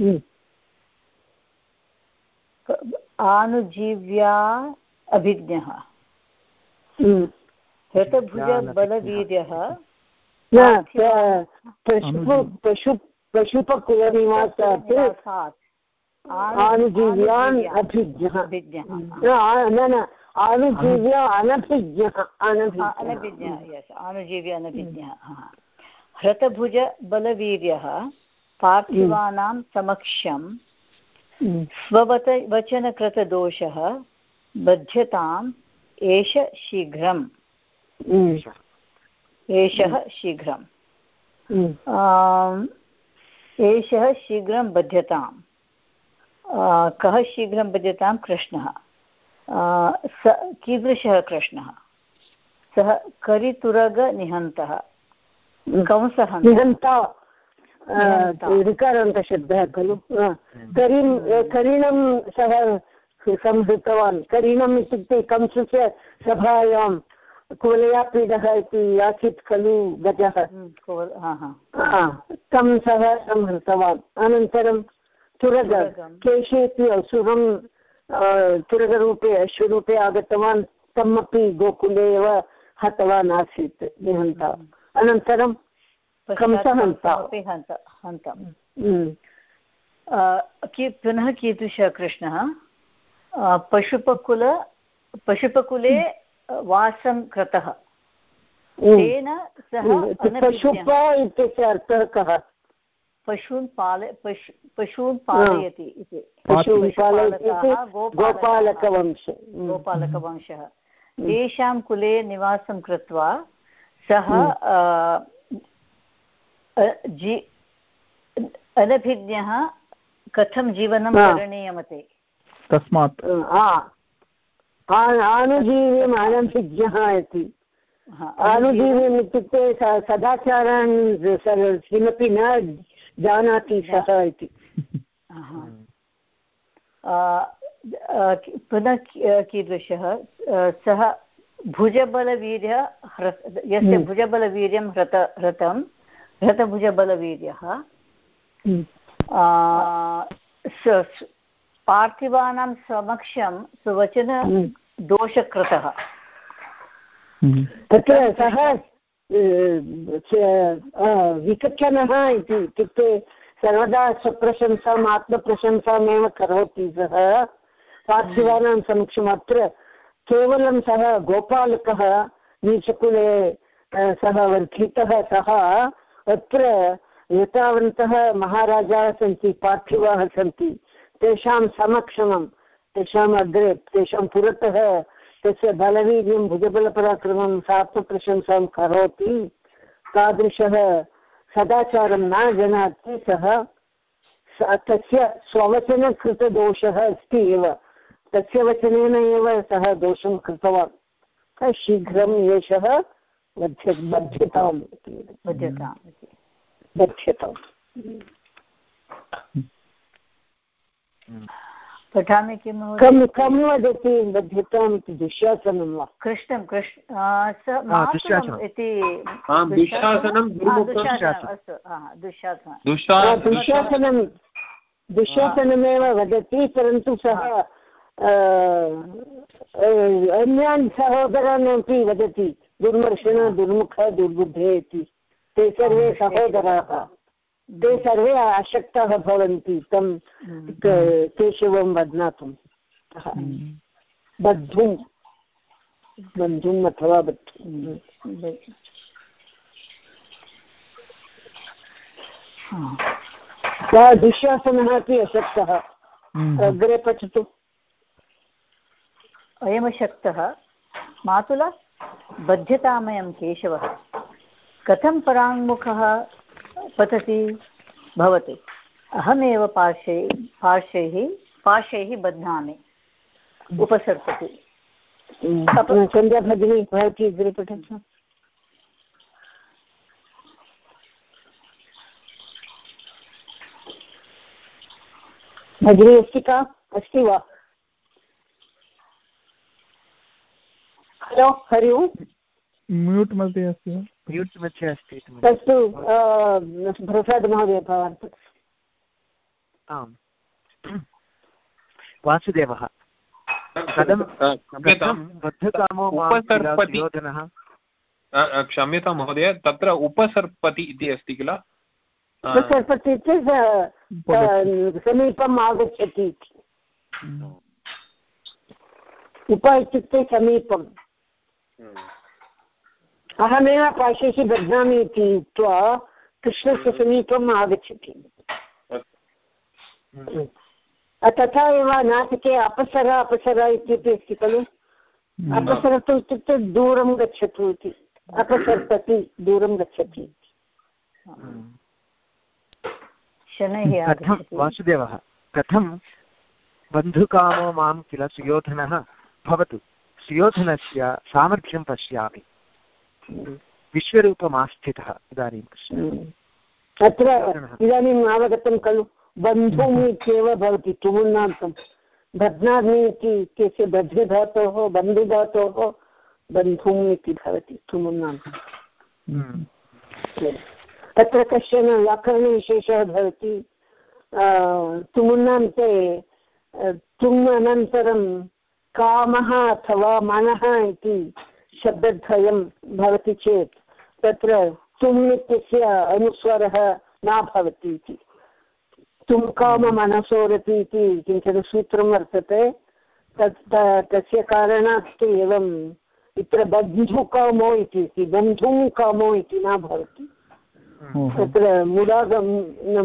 हम्म। आनुजीव्या अभिज्ञः। हृतभुजबलवीर्यः। पशु पशुपकुलनिवासात् आनुजीव्यान् अभिज्ञः। न न आनुजीव्य अनभिज्ञः अनभिज्ञः। आनुजीव्य अनभिज्ञः हृतभुजबलवीर्यः पार्थिवानां समक्षं स्ववत वचनकृतदोषः बध्यताम् एष शीघ्रम्। एषः। शीघ्रम्। एषः शीघ्रं बध्यताम्। कः शीघ्रं बध्यतां कृष्णः। स कीदृशः कृष्णः सः करितुरगनिहन्तः कंसः निहन्ता। ऋकारान्तशब्दः खलु। करीं करीणं सः संहृतवान्। करीणम् इत्युक्ते कंसस्य सभायां कुवलयापीडः इति आसीत् खलु गजः। तं सः संहृतवान्। अनन्तरं तुरग। केशेपि असुरं तुरगरूपे अश्वरूपे आगतवान् तमपि गोकुले एव हतवान् आसीत् निहन्ता। अनन्तरं पुनः कीदृशः कृष्णः? पशुपकुल पशुपकुले वासं कृतः। तेन सः पशुप इत्यस्य अर्थः कः? पशून् पाल पशु पशून् पालयति इति। गोपालकवंश। गोपालकवंशः। तेषां कुले निवासं कृत्वा सः जी अनभिज्ञः कथं जीवनं करणीयमते? तस्मात्। आनुजीव्यम् अनभिज्ञः इति। आनुजीव्यम्। इत्युक्ते सदाचारान् किमपि न जानाति सः इति। पुनः कीदृशः? सः भुजबलवीर्य ह्रत यस्य हम्म। भुजबलवीर्यं ह्रत ह्रतं ह्रतभुजबलवीर्यः। हम्म। पार्थिवानां समक्षं सुवचन हम्म। तत्र सः विकचनः इति इत्युक्ते सर्वदा स्वप्रशंसाम् आत्मप्रशंसामेव करोति सः। पार्थिवानां समक्षम् अत्र केवलं सः गोपालकः, नीचकुले सः वर्धितः सः, अत्र एतावन्तः महाराजाः सन्ति, पार्थिवाः सन्ति। तेषां समक्षमं, तेषाम् अग्रे, तेषां पुरतः तस्य बलवीर्यं भुजबलपराक्रमं सात्वप्रशंसां करोति। तादृशः सदाचारं न जानाति सः तस्य स्ववचनकृतदोषः अस्ति एव। तस्य वचनेन एव सः दोषं कृतवान्। शीघ्रम् एषः बध्य बध्यताम् बध्यताम् पठामि किं कं कं वदति? बध्यताम् इति दुःशासनं वा? कृष्णं कृष्ण इति दुःशासनं दुःशासनमेव वदति परन्तु सः अन्यान् सहोदरान् अपि वदति दुर्मर्षण दुर्मुख दुर्बुद्धे इति। ते सर्वे सहोदराः। ते सर्वे आसक्ताः भवन्ति तं केशवं बध्नातुं बद्धुं। बन्धुम् अथवा बद्धुं। सः दुःशासनः अपि अशक्तः। अग्रे पठतु। अयमशक्तः। मातुला बध्यतामयं केशवः। कथं पराङ्मुखः पतति भवति। अहमेव पार्श्वे, पार्श्वैः पार्श्वैः बध्नामि। उपसर्पति। पठतु। भगिनी, अस्ति का? अस्ति वा? हलो, हरि ओम्। म्यूट् मध्ये अस्ति वा? म्यूट् मध्ये अस्ति तस्तु प्रसादमहोदय भवान्। आम्। वासुदेवः। कथं बद्धकामो योधनः क्षम्यतां महोदय तत्र उपसर्पति इति अस्ति किल? उपसर्पति चेत् समीपम् आगच्छति। उप इत्युक्ते समीपम्। अहमेव पाशैः बध्नामि इति उक्त्वा कृष्णस्य समीपम् आगच्छति। तथा एव नाटके अपसर अपसर इत्यपि अस्ति खलु? अपसरतु इत्युक्ते दूरं गच्छतु इति। अपसर्पति दूरं गच्छति शनैः कथं वासुदेवः कथं बन्धुकामो माँ किल सुयोधनः? भवतु सुयोधनस्य सामर्थ्यं पश्यामि। विश्वरूपमास्थितः इदानीं अत्र इदानीम् अवगतं खलु बन्धुम् इत्येव भवति तुमुन्नान्तं बध्नामि इति इत्यस्य बध्यधातोः बन्धुधातोः बन्धुम् इति भवति तुमुन्नान्तम् तत्र कश्चन व्याकरणविशेषः भवति तुमुन्नान्ते तुम् अनन्तरं कामः अथवा मनः इति शब्दद्वयं भवति चेत् तत्र तुम् इत्यस्य अनुस्वारः न भवति इति। तुं काममनसोरति इति किंचन सूत्रं वर्तते। तत् तस्य कारणात् एवम् इत्र बन्धुकामो इति बन्धुं कामो इति न भवति। तत्र मुदागम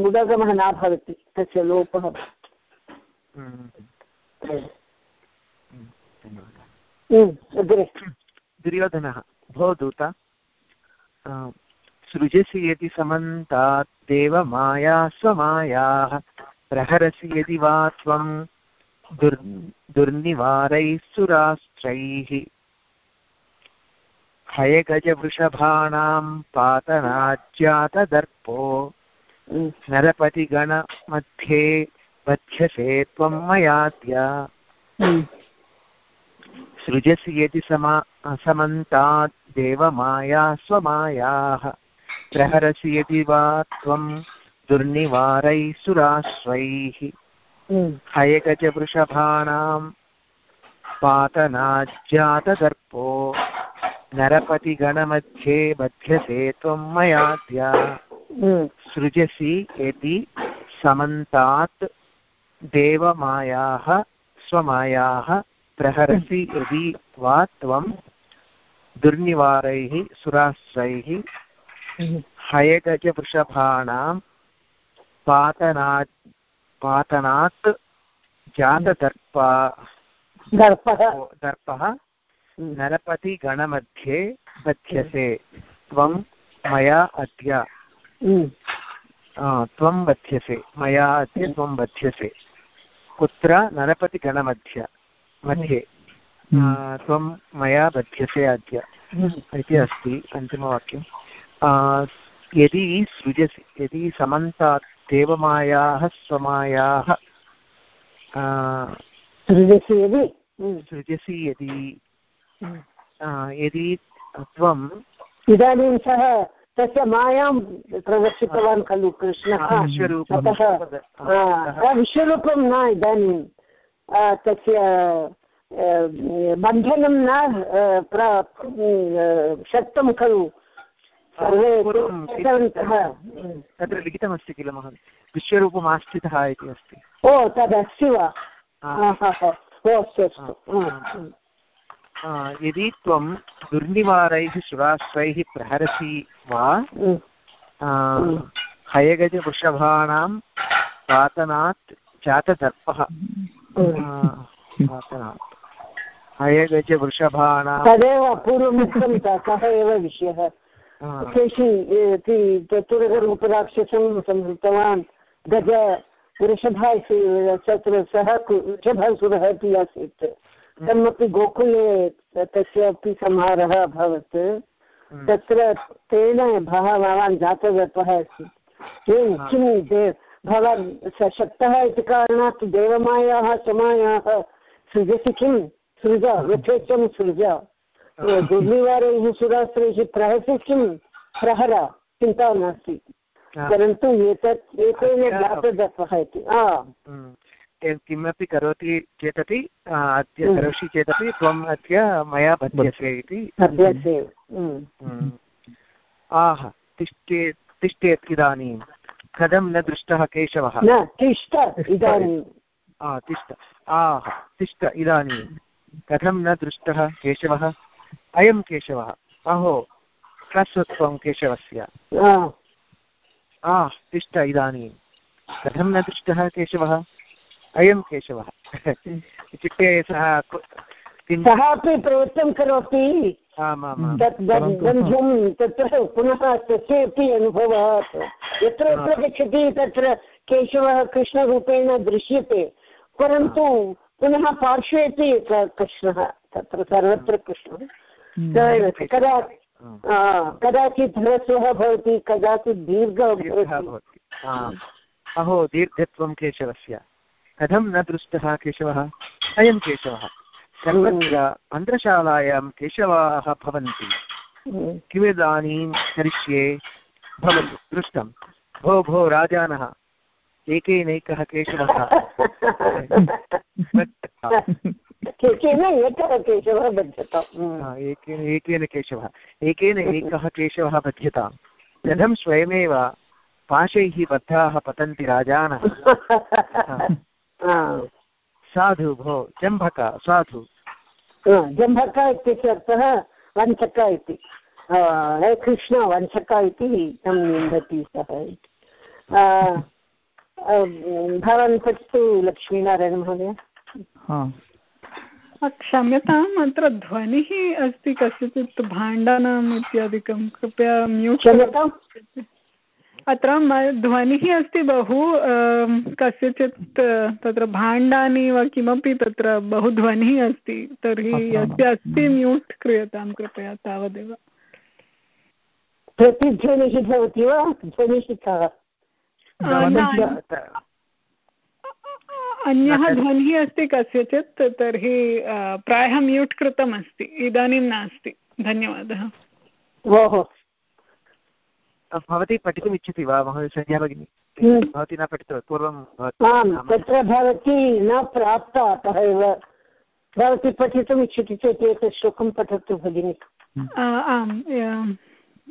मुदागमः न भवति तस्य लोपः अग्रे। दुर्योधनः भो दूत सृजसि यदि समन्तात् देवमाया स्वमायाः प्रहरसि यदि वा त्वं दुर् दुर्निवारैः सुरास्त्रैः हयगजवृषभाणां पातनाज्यातदर्पो नरपतिगणमध्ये बध्यसे त्वं मयाद्य। सृजसि यदि समा समन्तात् देवमाया स्वमायाः। प्रहरसि यदि वा त्वं दुर्निवारैः सुराश्वैः हयगजवृषभाणां पातनाज्जातदर्पो। नरपतिगणमध्ये बध्यसे त्वं मयाद्य सृजसि यदि समन्तात् देवमायाः स्वमायाः। प्रहरसि यदि वा त्वं दुर्निवारैः सुराश्रैः हयगजवृषभाणां पातनात् पातनात् जातदर्पा दर्पः। दर्पः नरपतिगणमध्ये बध्यसे। त्वं मया अद्य। त्वं बध्यसे। मया अद्य त्वं बध्यसे। कुत्र? नरपतिगणमध्य मध्ये। त्वं मया बध्यसे अद्य इति अस्ति अन्तिमवाक्यं यदि सृजसि यदि समन्तात् देवमायाः स्वमायाः सृजसि यदि सृजसि यदि यदि त्वम् इदानीं सः तस्य मायां प्रदर्शितवान् खलु कृष्णः अतः विश्वरूपं न इदानीं तस्य बन्धनं न शक्तं खलु। तत्र लिखितमस्ति किल महोदय? विश्वरूपमाश्रितः इति अस्ति। ओ तदस्ति वा? यदि त्वं दुर्निवारैः सुराश्रैः प्रहरसि वा हयगजवृषभाणां पातनात् जातदर्पः। पातनात् तदेव पूर्वमुक्तं सः एव विषयः। केशि इति चतुरगरूपराक्षसं संहृतवान् गज वृषभः तत्र सः वृषभासुरः अपि आसीत्। तमपि गोकुले तस्यापि संहारः अभवत्। तत्र तेन भवान् जातदत्तः अस्ति किं किं भवान् शक्तः इति कारणात् देवमायाः समायाः सृजसि किं सृज यथेच्छं सृज दुर्निवारैः सुरास्त्रैः प्रहसि किं प्रहर चिन्ता नास्ति। परन्तु एतत् एतेन ज्ञातदत्वः इति। किमपि करोति चेदपि अद्य करोषि चेदपि त्वम् अद्य मया बध्यसे इति। आह तिष्ठेत् तिष्ठेत् इदानीं। कथं न दृष्टः केशवः? तिष्ठ इदानीं। तिष्ठ। आह तिष्ठ इदानीं। कथं न दृष्टः केशवः? अयं केशवः। अहो कस्वत्वं केशवस्य। आ। तिष्ठ इदानीं। कथं न दृष्टः केशवः? अयं केशवः। इत्युक्ते सः सः अपि प्रवृत्तं करोति। गन्धं तत्र पुनः तस्य अपि अनुभवः यत्र यत्र गच्छति तत्र केशवः कृष्णरूपेण दृश्यते। परन्तु पुनः पार्श्वे अपि कृष्णः तत्र सर्वत्र कृष्णः। कदा कदाचित् ह्रस्वः भवति कदाचित् दीर्घः भवति। अहो दीर्घत्वं केशवस्य। कथं न दृष्टः केशवः? अयं केशवः। सर्वत्र मन्त्रशालायां केशवाः भवन्ति। किमिदानीं करिष्ये? भवतु दृष्टं। भो भो राजानः। एकेनैकः (laughs) केशवः एकः केशवः बध्यताम् एकेन एकेन केशवः एकेन एकः केशवः। बध्यताम् कथं स्वयमेव पाशैः बद्धाः पतन्ति राजानः। साधु भो जम्भक साधु। जम्भक इत्यस्य अर्थः वञ्चक इति। हे कृष्ण वञ्चक इति तं निन्दति सः भवान् पठतु लक्ष्मीनारायणमहोदय क्षम्यताम् अत्र ध्वनिः अस्ति कस्यचित् भाण्डानाम् इत्यादिकं। कृपया म्यूट् अत्र ध्वनिः अस्ति बहु कस्यचित् तत्र भाण्डानि वा किमपि तत्र बहु ध्वनिः अस्ति तर्हि यस्य अस्ति म्यूट् क्रियतां कृपया तावदेव। प्रतिध्वनिः भवति वा? ध्वनिः कः? अन्यः ध्वनिः अस्ति कस्यचित् तर्हि प्रायः म्यूट् कृतम् अस्ति इदानीं नास्ति धन्यवादः। ओहो। भवती पठितुम् इच्छति वा महोदय सन्ध्या भगिनी? हम्म। भवती न पठितवती पूर्वं तत्र भवती न प्राप्ता अतः एव भवती पठितुम् इच्छति चेत् एतत् श्लोकं पठतु भगिनि। आम्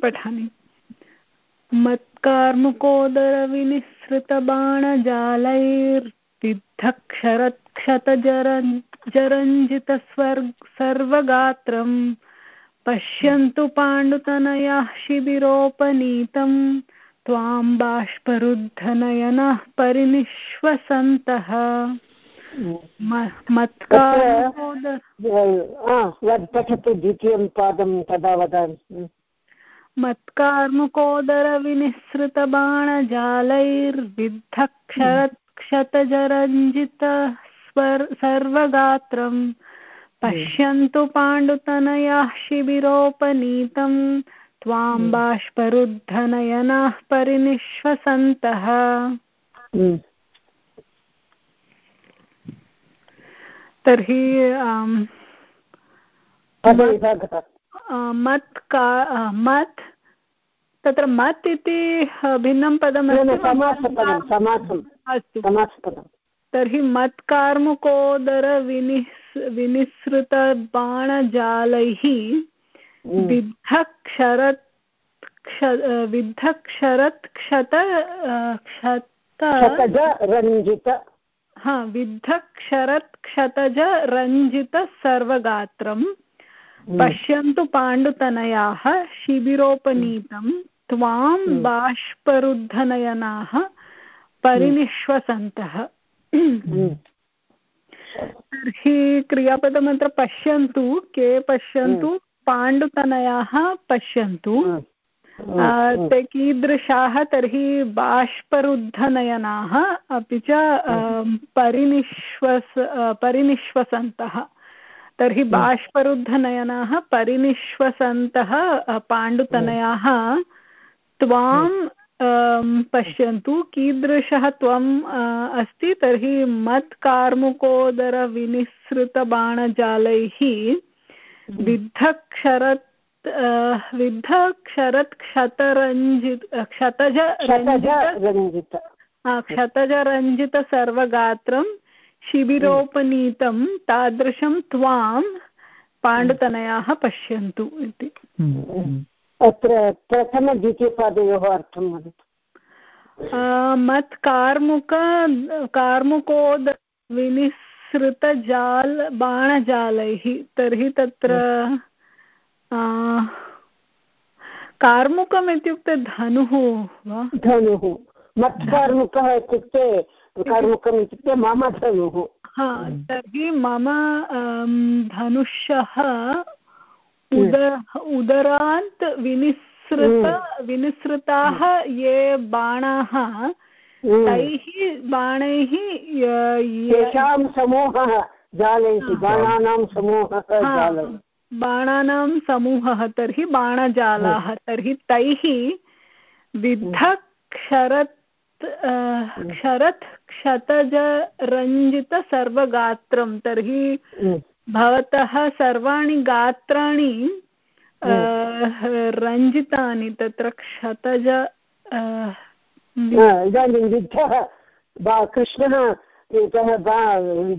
पठामि। मत्कार्मुकोदरविनिसृतबाणजालैर् जरञ्जितस्वर् सर्वगात्रम्। पश्यन्तु पाण्डुतनयाः शिबिरोपनीतं त्वां बाष्परुद्धनयनः परिनिश्वसन्तः। पठतु द्वितीयं पादं तदा वदामि। मत्कार्मुकोदरविनिसृतबाणजालैर्विद्धक्षरत् क्षतजरञ्जित सर्वगात्रम् पश्यन्तु पाण्डुतनयाः शिबिरोपनीतं त्वां बाष्परुद्धनयनाः परिनिश्वसन्तः तर्हि मत् का मत् तत्र मत् इति भिन्नं पदम् अस्तु तर्हि मत्कार्मुकोदरविनिस् विनिसृतबाणजालैः हम्म। विद्धक्षरत् विद्धक्षरत् क्षत क्षत रञ्जित हा विद्धक्षरत् क्षतज रञ्जित सर्वगात्रम्। पश्यन्तु पाण्डुतनयाः शिबिरोपनीतं त्वां हम्म। बाष्परुद्धनयनाः परिनिश्वसन्तः। तर्हि क्रियापदमत्र पश्यन्तु के पश्यन्तु पाण्डुतनयाः पश्यन्तु। ते कीदृशाः तर्हि बाष्परुद्धनयनाः अपि च परिनिश्वस परिनिश्वसन्तः। तर्हि बाष्परुद्धनयनाः परिनिश्वसन्तः पाण्डुतनयाः त्वां पश्यन्तु कीदृशः त्वम् अस्ति तर्हि मत्कार्मुकोदरविनिसृतबाणजालैः विद्धक्षरत् विद्धक्षरत् क्षतरञ्जित क्षतज रञ्जित क्षतजरञ्जितसर्वगात्रं शिबिरोपनीतं तादृशं त्वां पाण्डुतनयाः पश्यन्तु इति। हम्म, हम्म। अत्र प्रथमद्वितीयपादयोः अर्थं वदतु। मत् कार्मुक कार्मुकोद विनिसृतजाल बाणजालैः तर्हि तत्र कार्मुकम् इत्युक्ते धनुः वा? धनुः। मत्कार्मुकः इत्युक्ते कार्मुकम् इत्युक्ते मम धनुः। तर्हि मम धनुषः उदर उदरात् विनिसृत हम्म। विनिसृताः ये बाणाः हम्म। तैः बाणैः येषां समूहः जालैः बाणानां समूहः बाणानां समूहः तर्हि बाणजालाः हम्म। तर्हि तैः विद्धक्षरत् क्षरत् क्षतजरञ्जितसर्वगात्रं तर्हि भवतः सर्वाणि गात्राणि रञ्जितानि तत्र क्षतज इदानीं युद्धः कृष्णः एकः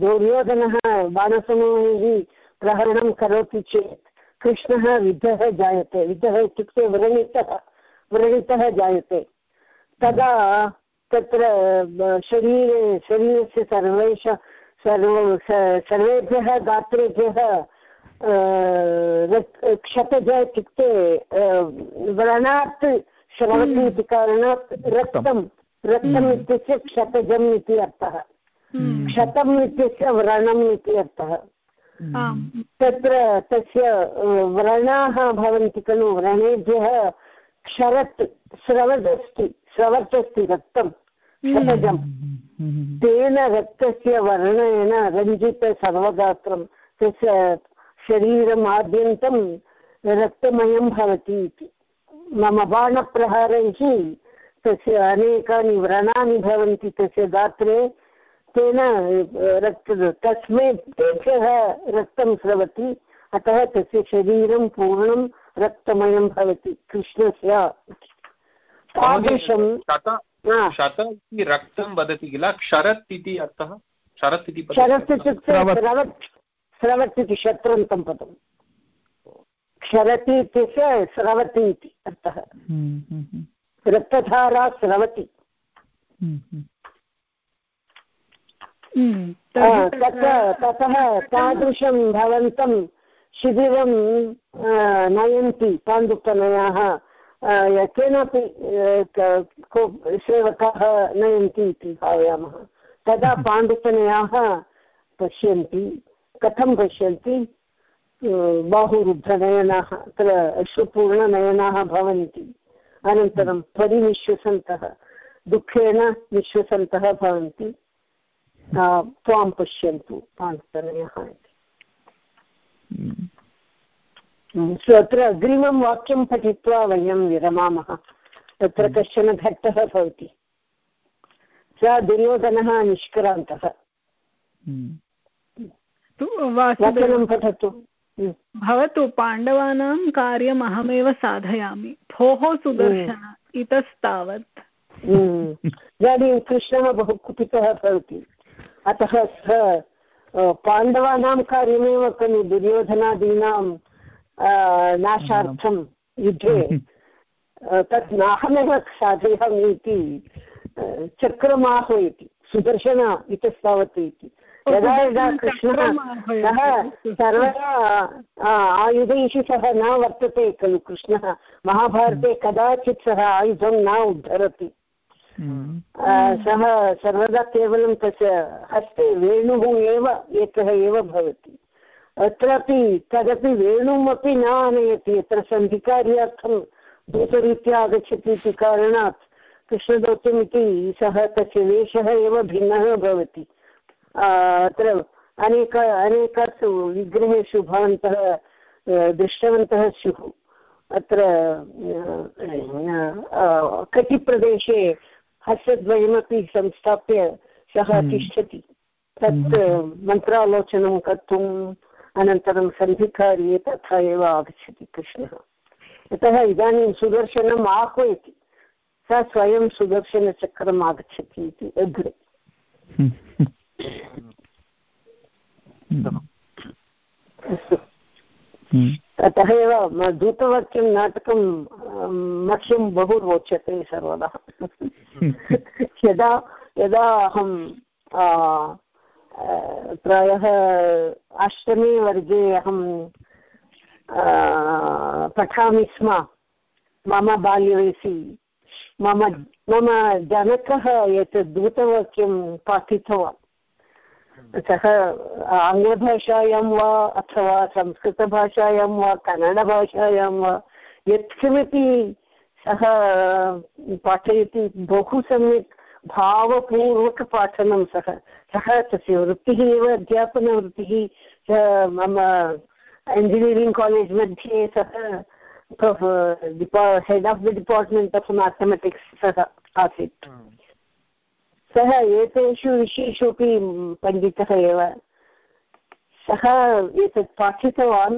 दुर्योधनः बाणसमूहैः प्रहरणं करोति चेत् कृष्णः विद्धः जायते। विद्धः इत्युक्ते व्रणितः व्रणितः जायते। तदा तत्र शरीरे शरीरस्य सर्वेषां सर्व सर्वेभ्यः गात्रेभ्यः क्षतज इत्युक्ते व्रणात् श्रवति हम्म। इति कारणात् रक्तं रक्तम् हम्म। इत्यस्य क्षतजम् इति अर्थः हम्म। क्षतम् इत्यस्य व्रणम् इति अर्थः तत्र तस्य व्रणाः भवन्ति खलु व्रणेभ्यः क्षरत् स्रवदस्ति स्रवत् अस्ति रक्तं क्षतजम् तेन रक्तस्य वर्णेन रञ्जितसर्वगात्रं तस्य शरीरम् आद्यन्तं रक्तमयं भवति इति मम बाणप्रहारैः तस्य अनेकानि व्रणानि भवन्ति तस्य गात्रे तेन रक्त तस्मै तेभ्यः रक्तं स्रवति अतः तस्य शरीरं पूर्णं रक्तमयं भवति कृष्णस्य तादृशं शत इति रक्तं वदति किल? क्षरत् इति अर्थः? शरत् इति शरत् इत्युक्ते स्रवत्. स्रवत् इति शत्रन्तं पदम्। क्षरति इत्यस्य स्रवति इति अर्थः। हम्म, हम्म, हम्म। रक्तधारा स्रवति। तत्र ततः तादृशं भवन्तं शिबिरं नयन्ति पाण्डुकनयाः केनापि सेवकाः नयन्ति इति भावयामः। तदा (laughs) पाण्डुतनयाः पश्यन्ति कथं पश्यन्ति? बाहुरुद्धनयनाः अत्र अश्रुपूर्णनयनाः भवन्ति। अनन्तरं परिनिश्वसन्तः दुःखेन निःश्वसन्तः भवन्ति। त्वां पश्यन्तु पाण्डुतनयः इति। हम्म। अत्र अग्रिमं वाक्यं पठित्वा वयं विरमामः। तत्र। कश्चन घट्टः भवति। स दुर्योधनः निष्क्रान्तः। वचनं पठतु। भवतु पाण्डवानां कार्यम् अहमेव साधयामि। भोः सुदर्शन इतस्तावत्। इदानीं कृष्णः बहु कुपितः भवति। अतः सः पाण्डवानां कार्यमेव खलु दुर्योधनादीनां नाशार्थं युद्धे। तत् नाहमेव साधयामि इति चक्रमाह्वयति सुदर्शन इतस्तावत् इति। यदा यदा कृष्णः सः सर्वदा आयुधैः सह न वर्तते खलु कृष्णः। महाभारते कदाचित् सः आयुधं न उद्धरति। सः सर्वदा केवलं तस्य हस्ते वेणुः एव एकः एव भवति। अत्रापि तदपि वेणुमपि न आनयति यत्र सन्धिकार्यार्थं दूतरीत्या आगच्छति इति कारणात् कृष्णदौत्यम् इति सः तस्य वेषः एव भिन्नः भवति। अत्र अनेक अनेकासु विग्रहेषु भवन्तः दृष्टवन्तः स्युः। अत्र कटिप्रदेशे हस्तद्वयमपि संस्थाप्य सः हम्म। तिष्ठति। तत् मन्त्रालोचनं कर्तुम् अनन्तरं सन्धिकार्ये तथा एव आगच्छति कृष्णः। यतः इदानीं सुदर्शनम् आह्वयति। सः स्वयं सुदर्शनचक्रम् आगच्छति इति अग्रे। अस्तु। अतः एव दूतवाक्यं नाटकं मह्यं बहु रोचते सर्वदा। यदा यदा अहं प्रायः अष्टमे वर्गे अहं पठामि स्म। मम बाल्यवयसि। मम मम जनकः एतत् दूतवाक्यं पाठितवान्। सः आङ्ग्लभाषायां वा अथवा संस्कृतभाषायां वा, कन्नडभाषायां वा, यत्किमपि सः पाठयति बहु सम्यक्। भावपूर्वकपाठनं सः सः तस्य वृत्तिः एव अध्यापनवृत्तिः मम इञ्जिनियरिङ्ग् कालेज् मध्ये सः head of the department of mathematics सः आसीत्। सः एतेषु विषयेषु अपि पण्डितः एव। सः एतत् पाठितवान्।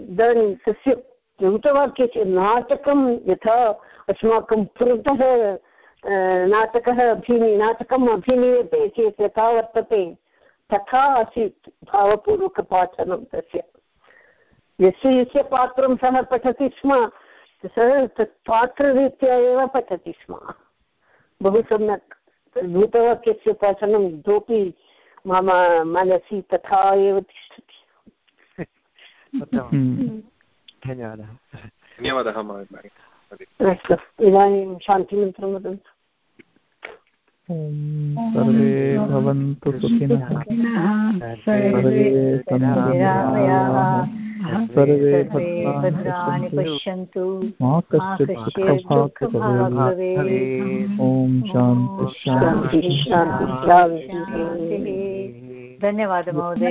इदानीं तस्य द्यूतवाक्यस्य नाटकं यथा अस्माकं पुरतः नाटकः अभिनी नाटकम् अभिनीयते चेत् यथा वर्तते तथा आसीत् भावपूर्वकपाठनं तस्य। यस्य यस्य पात्रं सः पठति स्म सः तत् पात्ररीत्या एव पठति स्म। बहु सम्यक्। भूतवाक्यस्य पठनं इतोपि मम मनसि तथा एव तिष्ठति। धन्यवादः। धन्यवादः अस्तु इदानीं शान्तिमन्त्रं वदन्तु सर्वे भवन्तु सुखिनः। सर्वे सर्वे भद्राणि पश्यन्तु। मा कश्चित् ॐ शान्ति शान्ति। धन्यवादः महोदय।